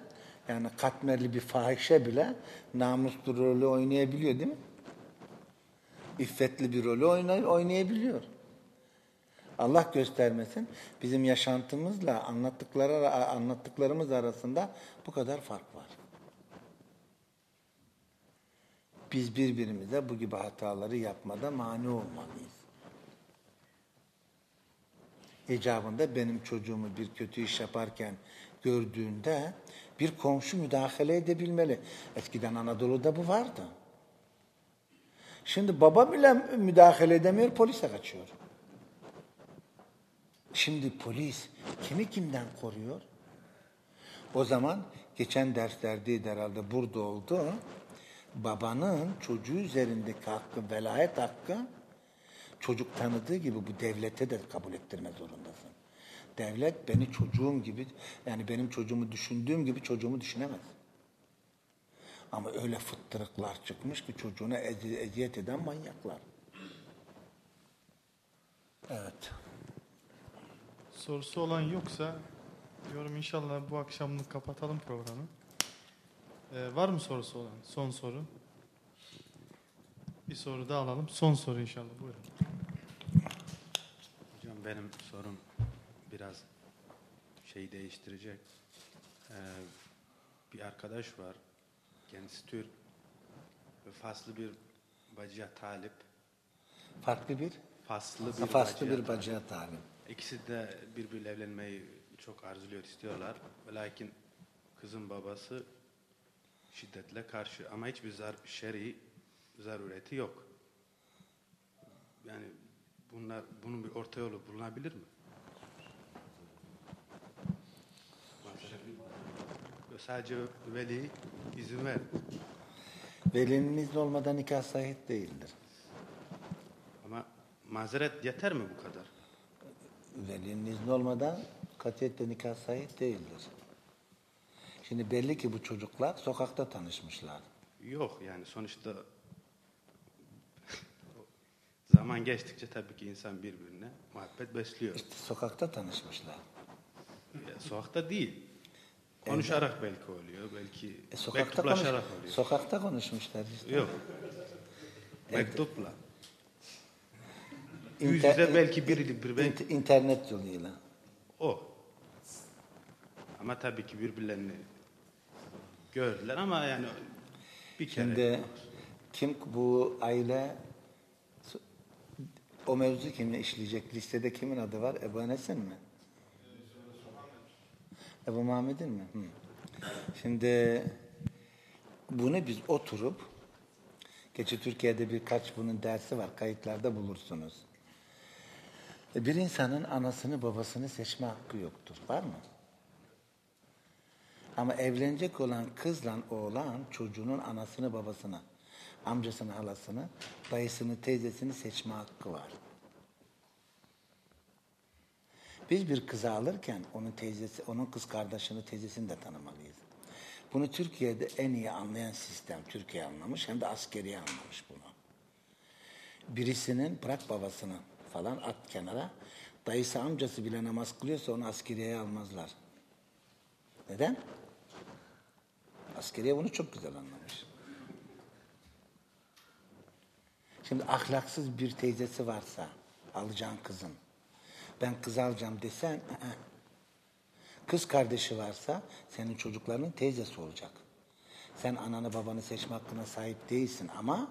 yani katmerli bir fahişe bile namuslu rolü oynayabiliyor değil mi? İffetli bir rolü oynay oynayabiliyor. Allah göstermesin bizim yaşantımızla anlattıkları anlattıklarımız arasında bu kadar fark var. Biz birbirimize bu gibi hataları yapmada mani olmalıyız. icabında benim çocuğumu bir kötü iş yaparken gördüğünde bir komşu müdahale edebilmeli. Eskiden Anadolu'da bu vardı. Şimdi baba bile müdahale edemiyor, polise kaçıyor. Şimdi polis kimi kimden koruyor? O zaman geçen derslerdeydi herhalde burada oldu. Babanın çocuğu üzerindeki hakkı, velayet hakkı çocuk tanıdığı gibi bu devlete de kabul ettirme zorundasın. Devlet beni çocuğum gibi yani benim çocuğumu düşündüğüm gibi çocuğumu düşünemez. Ama öyle fıttırıklar çıkmış ki çocuğuna ezi, eziyet eden manyaklar. Evet. Sorusu olan yoksa diyorum inşallah bu akşamlık kapatalım programı. Ee, var mı sorusu olan? Son soru. Bir soru daha alalım. Son soru inşallah. Buyurun. Hocam benim sorum biraz şey değiştirecek. Ee, bir arkadaş var. Kendisi Türk. Ve Faslı bir bacıya talip. Farklı bir, Faslı bir faslı bacıya bir bacıya talim. İkisi de birbiriyle evlenmeyi çok arzuluyor, istiyorlar. Lakin kızın babası şiddetle karşı. Ama hiçbir zar şer'i zarureti yok. Yani bunlar bunun bir orta yolu bulunabilir mi? Sadece veli izin ver. Velinin izni olmadan nikah sahih değildir. Ama mazeret yeter mi bu kadar? Velinin izni olmadan katiyetle nikah sahih değildir. Şimdi belli ki bu çocuklar sokakta tanışmışlar. Yok yani sonuçta <laughs> zaman geçtikçe tabii ki insan birbirine muhabbet besliyor. İşte sokakta tanışmışlar. Ya, sokakta değil. Konuşarak belki oluyor, belki E, sokakta, konuş mektuplaşarak oluyor. sokakta konuşmuşlar işte. Yok. Mektupla. Yüz yüze belki biri bir İnt- internet yoluyla. o. Ama tabii ki birbirlerini gördüler ama yani bir kere. Şimdi kim bu aile o mevzu kimle işleyecek? Listede kimin adı var? Ebu Enes'in mi? Ebu Muhammed'in mi? Hı. Şimdi bunu biz oturup Geçi Türkiye'de birkaç bunun dersi var. Kayıtlarda bulursunuz. E, Bir insanın anasını babasını seçme hakkı yoktur. Var mı? Ama evlenecek olan kızla oğlan çocuğunun anasını babasını, amcasını halasını, dayısını teyzesini seçme hakkı var. Biz bir kızı alırken onun teyzesi, onun kız kardeşini, teyzesini de tanımalıyız. Bunu Türkiye'de en iyi anlayan sistem Türkiye anlamış hem de askeriye anlamış bunu. Birisinin bırak babasını falan at kenara, dayısı amcası bile namaz kılıyorsa onu askeriyeye almazlar. Neden? Askeriye bunu çok güzel anlamış. Şimdi ahlaksız bir teyzesi varsa alacağın kızın. Ben kız alacağım desen kız kardeşi varsa senin çocuklarının teyzesi olacak. Sen ananı babanı seçme hakkına sahip değilsin ama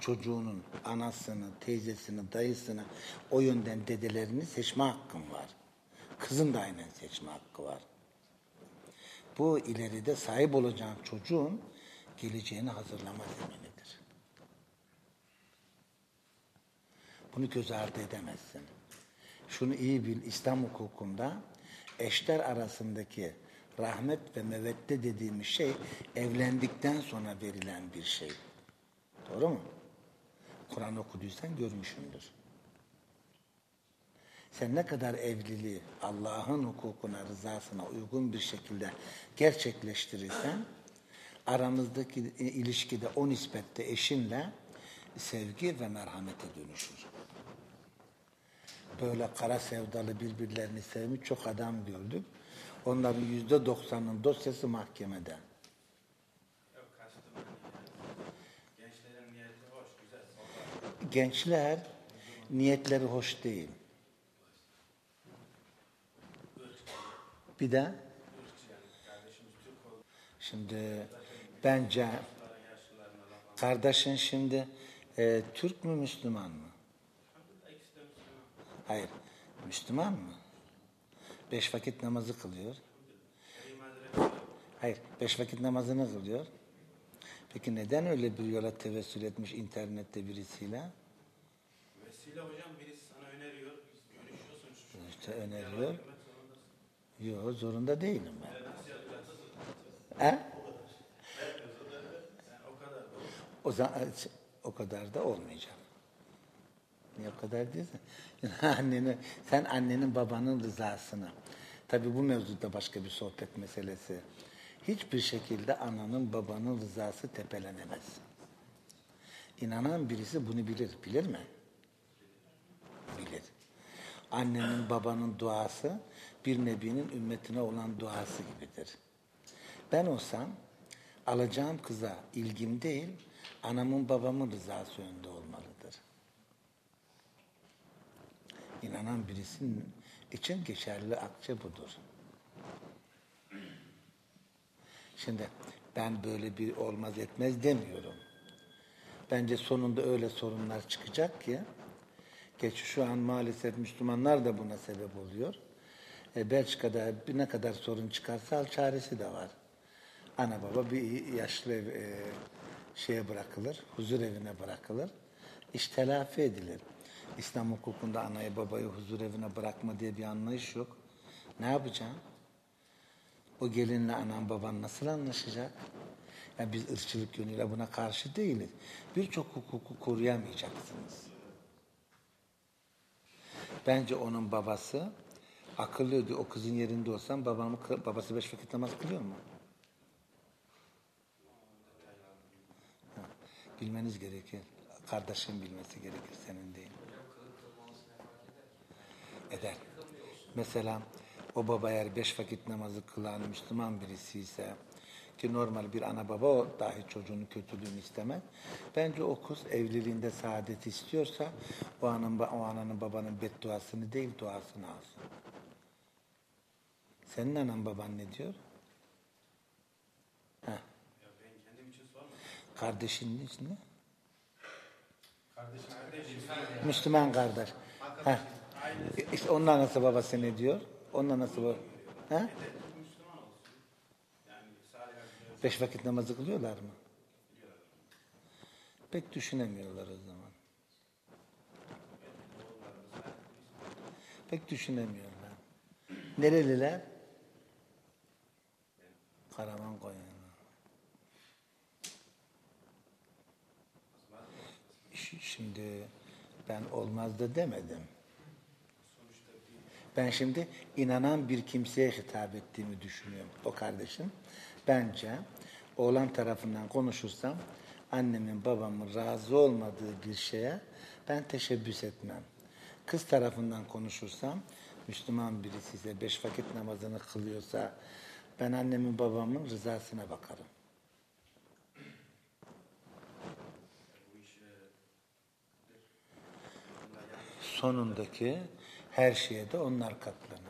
çocuğunun anasını, teyzesini, dayısını o yönden dedelerini seçme hakkın var. Kızın da aynen seçme hakkı var. Bu ileride sahip olacağın çocuğun geleceğini hazırlama zeminidir. Bunu göz ardı edemezsin. Şunu iyi bil, İslam hukukunda eşler arasındaki rahmet ve mevette dediğimiz şey evlendikten sonra verilen bir şey. Doğru mu? Kur'an okuduysan görmüşsündür. Sen ne kadar evliliği Allah'ın hukukuna, rızasına uygun bir şekilde gerçekleştirirsen aramızdaki ilişkide o nispette eşinle sevgi ve merhamete dönüşür. Böyle kara sevdalı birbirlerini sevmiş çok adam gördük. Onların yüzde doksanının dosyası mahkemede. Gençler niyetleri hoş değil. Bir de şimdi bence kardeşin şimdi e, Türk mü Müslüman mı? Hayır. Müslüman mı? Beş vakit namazı kılıyor. Hayır. Beş vakit namazını kılıyor. Peki neden öyle bir yola tevessül etmiş internette birisiyle? Vesile hocam birisi sana öneriyor. Görüşüyorsun. İşte öneriyor. Yok zorunda değilim ben. He? O zaman o kadar da olmayacak. Niye o kadar değilsin? <laughs> Anneni, sen annenin babanın rızasını. Tabi bu mevzuda başka bir sohbet meselesi. Hiçbir şekilde ananın babanın rızası tepelenemez. İnanan birisi bunu bilir. Bilir mi? Annenin babanın duası bir nebinin ümmetine olan duası gibidir. Ben olsam alacağım kıza ilgim değil, anamın babamın rızası önünde olmalıdır. İnanan birisinin için geçerli akçe budur. Şimdi ben böyle bir olmaz etmez demiyorum. Bence sonunda öyle sorunlar çıkacak ki geç şu an maalesef Müslümanlar da buna sebep oluyor. E, Belçika'da ne kadar sorun çıkarsa al çaresi de var. Ana baba bir yaşlı ev, e, şeye bırakılır, huzur evine bırakılır. İş telafi edilir. İslam hukukunda anayı babayı huzur evine bırakma diye bir anlayış yok. Ne yapacaksın? O gelinle anan baban nasıl anlaşacak? Yani biz ırkçılık yönüyle buna karşı değiliz. Birçok hukuku koruyamayacaksınız. Bence onun babası akıllıydı. O kızın yerinde olsam babamı, babası beş vakit namaz kılıyor mu? Ha, bilmeniz gerekir. Kardeşin bilmesi gerekir senin değil. Eder. Mesela o baba eğer beş vakit namazı kılan Müslüman birisi ise ki normal bir ana baba o dahi çocuğunun kötülüğünü istemez. Bence o kız evliliğinde saadet istiyorsa o, anın, o ananın babanın bedduasını değil duasını alsın. Senin anan baban ne diyor? Heh. Kardeşinin ismi ne? Müslüman kardeş. Heh. İşte onun anası babası ne diyor? Onun anası babası. Ha? Beş vakit namazı kılıyorlar mı? Pek düşünemiyorlar o zaman. Pek düşünemiyorlar. Nereliler? Karaman Konya. Şimdi ben olmaz da demedim. Ben şimdi inanan bir kimseye hitap ettiğimi düşünüyorum o kardeşim. Bence oğlan tarafından konuşursam annemin babamın razı olmadığı bir şeye ben teşebbüs etmem. Kız tarafından konuşursam Müslüman birisi ise beş vakit namazını kılıyorsa ben annemin babamın rızasına bakarım. Sonundaki her şeye de onlar katlanır.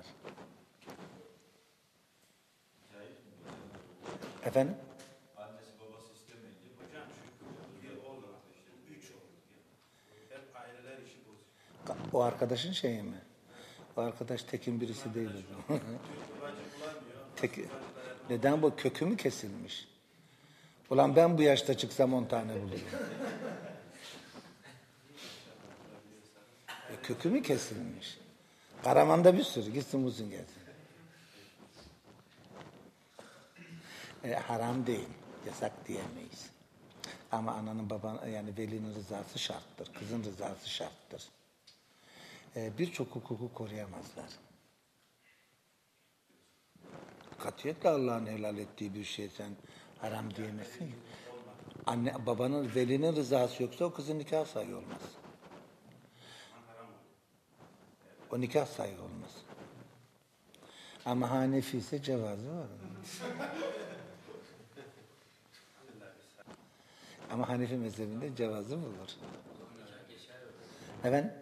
Efendim? Annesi babası istemeyince hocam şu bir oğlu işte üç oğlu hep aileler işi bozuyor. O arkadaşın şeyi mi? O arkadaş tekin birisi değil. o. <laughs> Tek, neden bu kökü mü kesilmiş? Ulan ben bu yaşta çıksam on tane bulurum. <laughs> E, kökü mü kesilmiş? Karaman'da bir sürü. Gitsin bulsun gelsin. E, haram değil. Yasak diyemeyiz. Ama ananın baban yani velinin rızası şarttır. Kızın rızası şarttır. e, birçok hukuku koruyamazlar. Katiyetle Allah'ın helal ettiği bir şey sen haram diyemezsin. Anne, babanın, velinin rızası yoksa o kızın nikah sahihi olmaz. O nikah sahihi olmaz. Ama Hanefi ise cevazı var. <laughs> Ama Hanefi mezhebinde cevazı bulur. Efendim?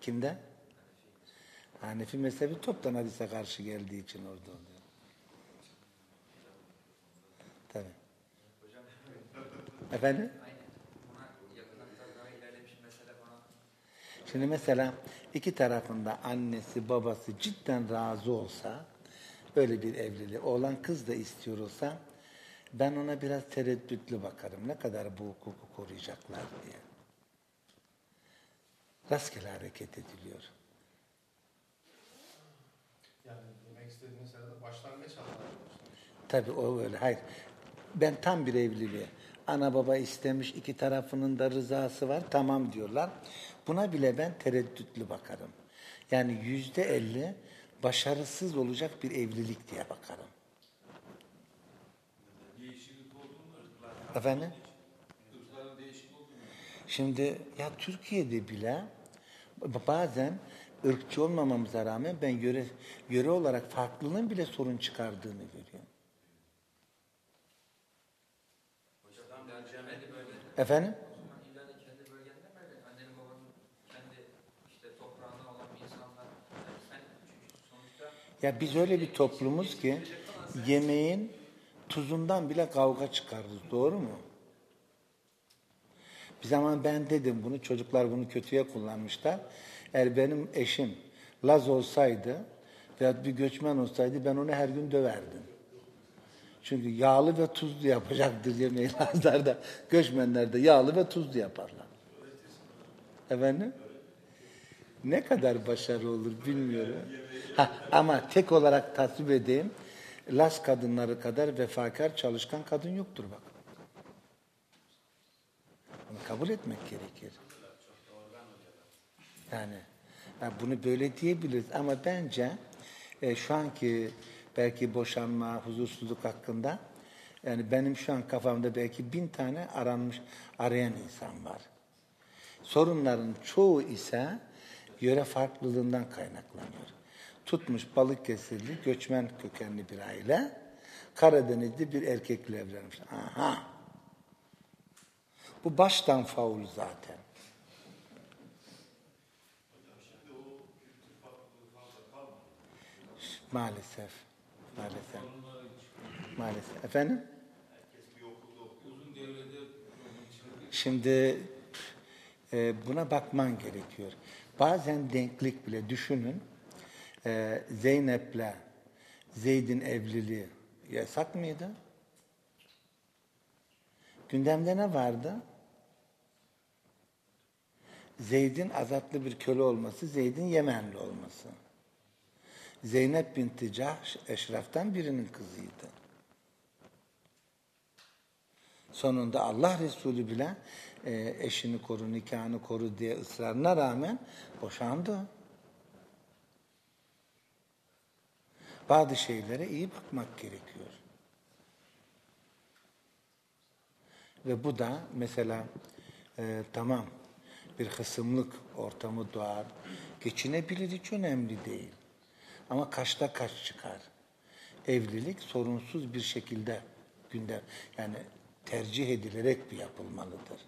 Kimde? Hanefi mezhebi toptan hadise karşı geldiği için orada oluyor. Tabii. Efendim? Şimdi mesela iki tarafında annesi babası cidden razı olsa böyle bir evliliği oğlan kız da istiyor olsa ben ona biraz tereddütlü bakarım. Ne kadar bu hukuku koruyacaklar diye. Rastgele hareket ediliyor. Yani demek istediğiniz herhalde başlangıç. Tabii o öyle. Hayır. Ben tam bir evliliğe. Ana baba istemiş, iki tarafının da rızası var. Tamam diyorlar. Buna bile ben tereddütlü bakarım. Yani yüzde elli başarısız olacak bir evlilik diye bakarım. Efendim? Şimdi ya Türkiye'de bile bazen ırkçı olmamamıza rağmen ben yöre, yöre olarak farklılığın bile sorun çıkardığını görüyorum. Efendim? Ya biz öyle bir toplumuz ki yemeğin tuzundan bile kavga çıkarırız. Doğru mu? Bir zaman ben dedim bunu, çocuklar bunu kötüye kullanmışlar. Eğer benim eşim Laz olsaydı veya bir göçmen olsaydı ben onu her gün döverdim. Çünkü yağlı ve tuzlu yapacaktır yemeği <laughs> Lazlarda. Göçmenler de yağlı ve tuzlu yaparlar. Efendim? Ne kadar başarı olur bilmiyorum. Ha, ama tek olarak tasvip edeyim. Las kadınları kadar vefakar, çalışkan kadın yoktur bak. Bunu kabul etmek gerekir. Yani, bunu böyle diyebiliriz ama bence e, şu anki belki boşanma, huzursuzluk hakkında yani benim şu an kafamda belki bin tane aranmış, arayan insan var. Sorunların çoğu ise yöre farklılığından kaynaklanıyor. Tutmuş Balıkesirli göçmen kökenli bir aile Karadenizli bir erkekle evlenmiş. Aha. Bu baştan faul zaten. Maalesef. Maalesef. Maalesef. Efendim? Şimdi e, buna bakman gerekiyor. Bazen denklik bile düşünün. E, Zeynep'le Zeyd'in evliliği yasak mıydı? Gündemde ne vardı? Zeyd'in azatlı bir köle olması, Zeyd'in Yemenli olması. Zeynep binti Cahş, eşraftan birinin kızıydı. Sonunda Allah Resulü bile e, eşini koru, nikahını koru diye ısrarına rağmen boşandı. Bazı şeylere iyi bakmak gerekiyor. Ve bu da mesela e, tamam bir kısımlık ortamı doğar. Geçinebilir hiç önemli değil. Ama kaçta kaç çıkar. Evlilik sorunsuz bir şekilde gündem yani tercih edilerek bir yapılmalıdır.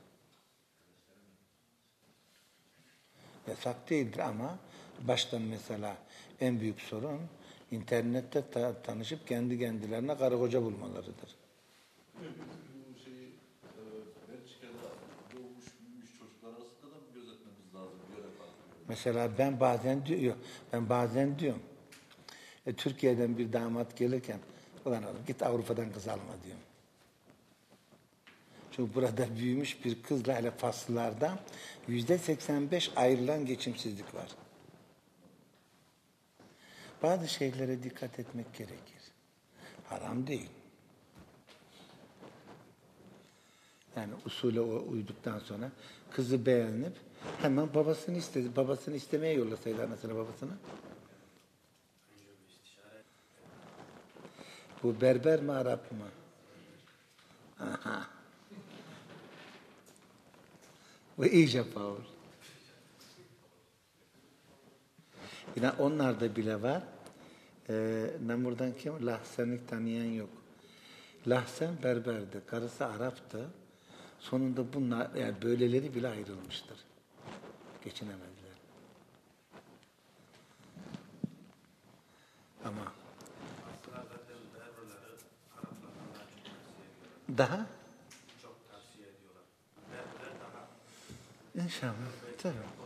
Yasak değildir ama baştan mesela en büyük sorun internette ta- tanışıp kendi kendilerine karı koca bulmalarıdır. Mesela ben bazen diyor, ben bazen diyorum. E, Türkiye'den bir damat gelirken ulan oğlum git Avrupa'dan kız alma diyorum. Çünkü burada büyümüş bir kızla hele faslılarda yüzde 85 ayrılan geçimsizlik var. Bazı şeylere dikkat etmek gerekir. Haram değil. Yani usule uyduktan sonra kızı beğenip Hemen babasını istedi. Babasını istemeye yollasaydı anasını babasını. Bu berber mi Arap mı? Aha. Bu iyice faul. Yine onlarda bile var. Ee, Namur'dan kim? Lahsen'i tanıyan yok. Lahsen berberdi. Karısı Arap'tı. Sonunda bunlar, yani böyleleri bile ayrılmıştır. Geçinemediler. Ama daha İnşallah. Tabii.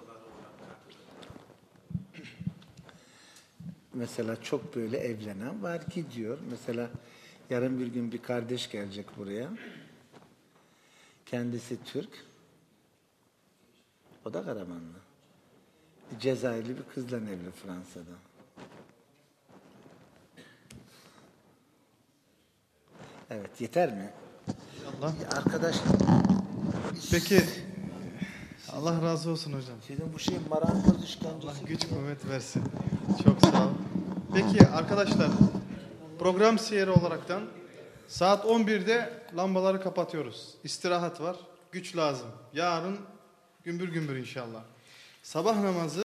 Mesela çok böyle evlenen var gidiyor. Mesela yarın bir gün bir kardeş gelecek buraya. Kendisi Türk. O da Karamanlı. Cezayirli bir kızla evli Fransa'da. Evet yeter mi? Allah. Arkadaşlar Peki Allah razı olsun hocam. sizin bu şey marangoz Allah işkencesi. güç kuvvet versin. Çok sağ ol. Peki arkadaşlar program seyri olaraktan saat 11'de lambaları kapatıyoruz. İstirahat var. Güç lazım. Yarın gümbür gümbür inşallah. Sabah namazı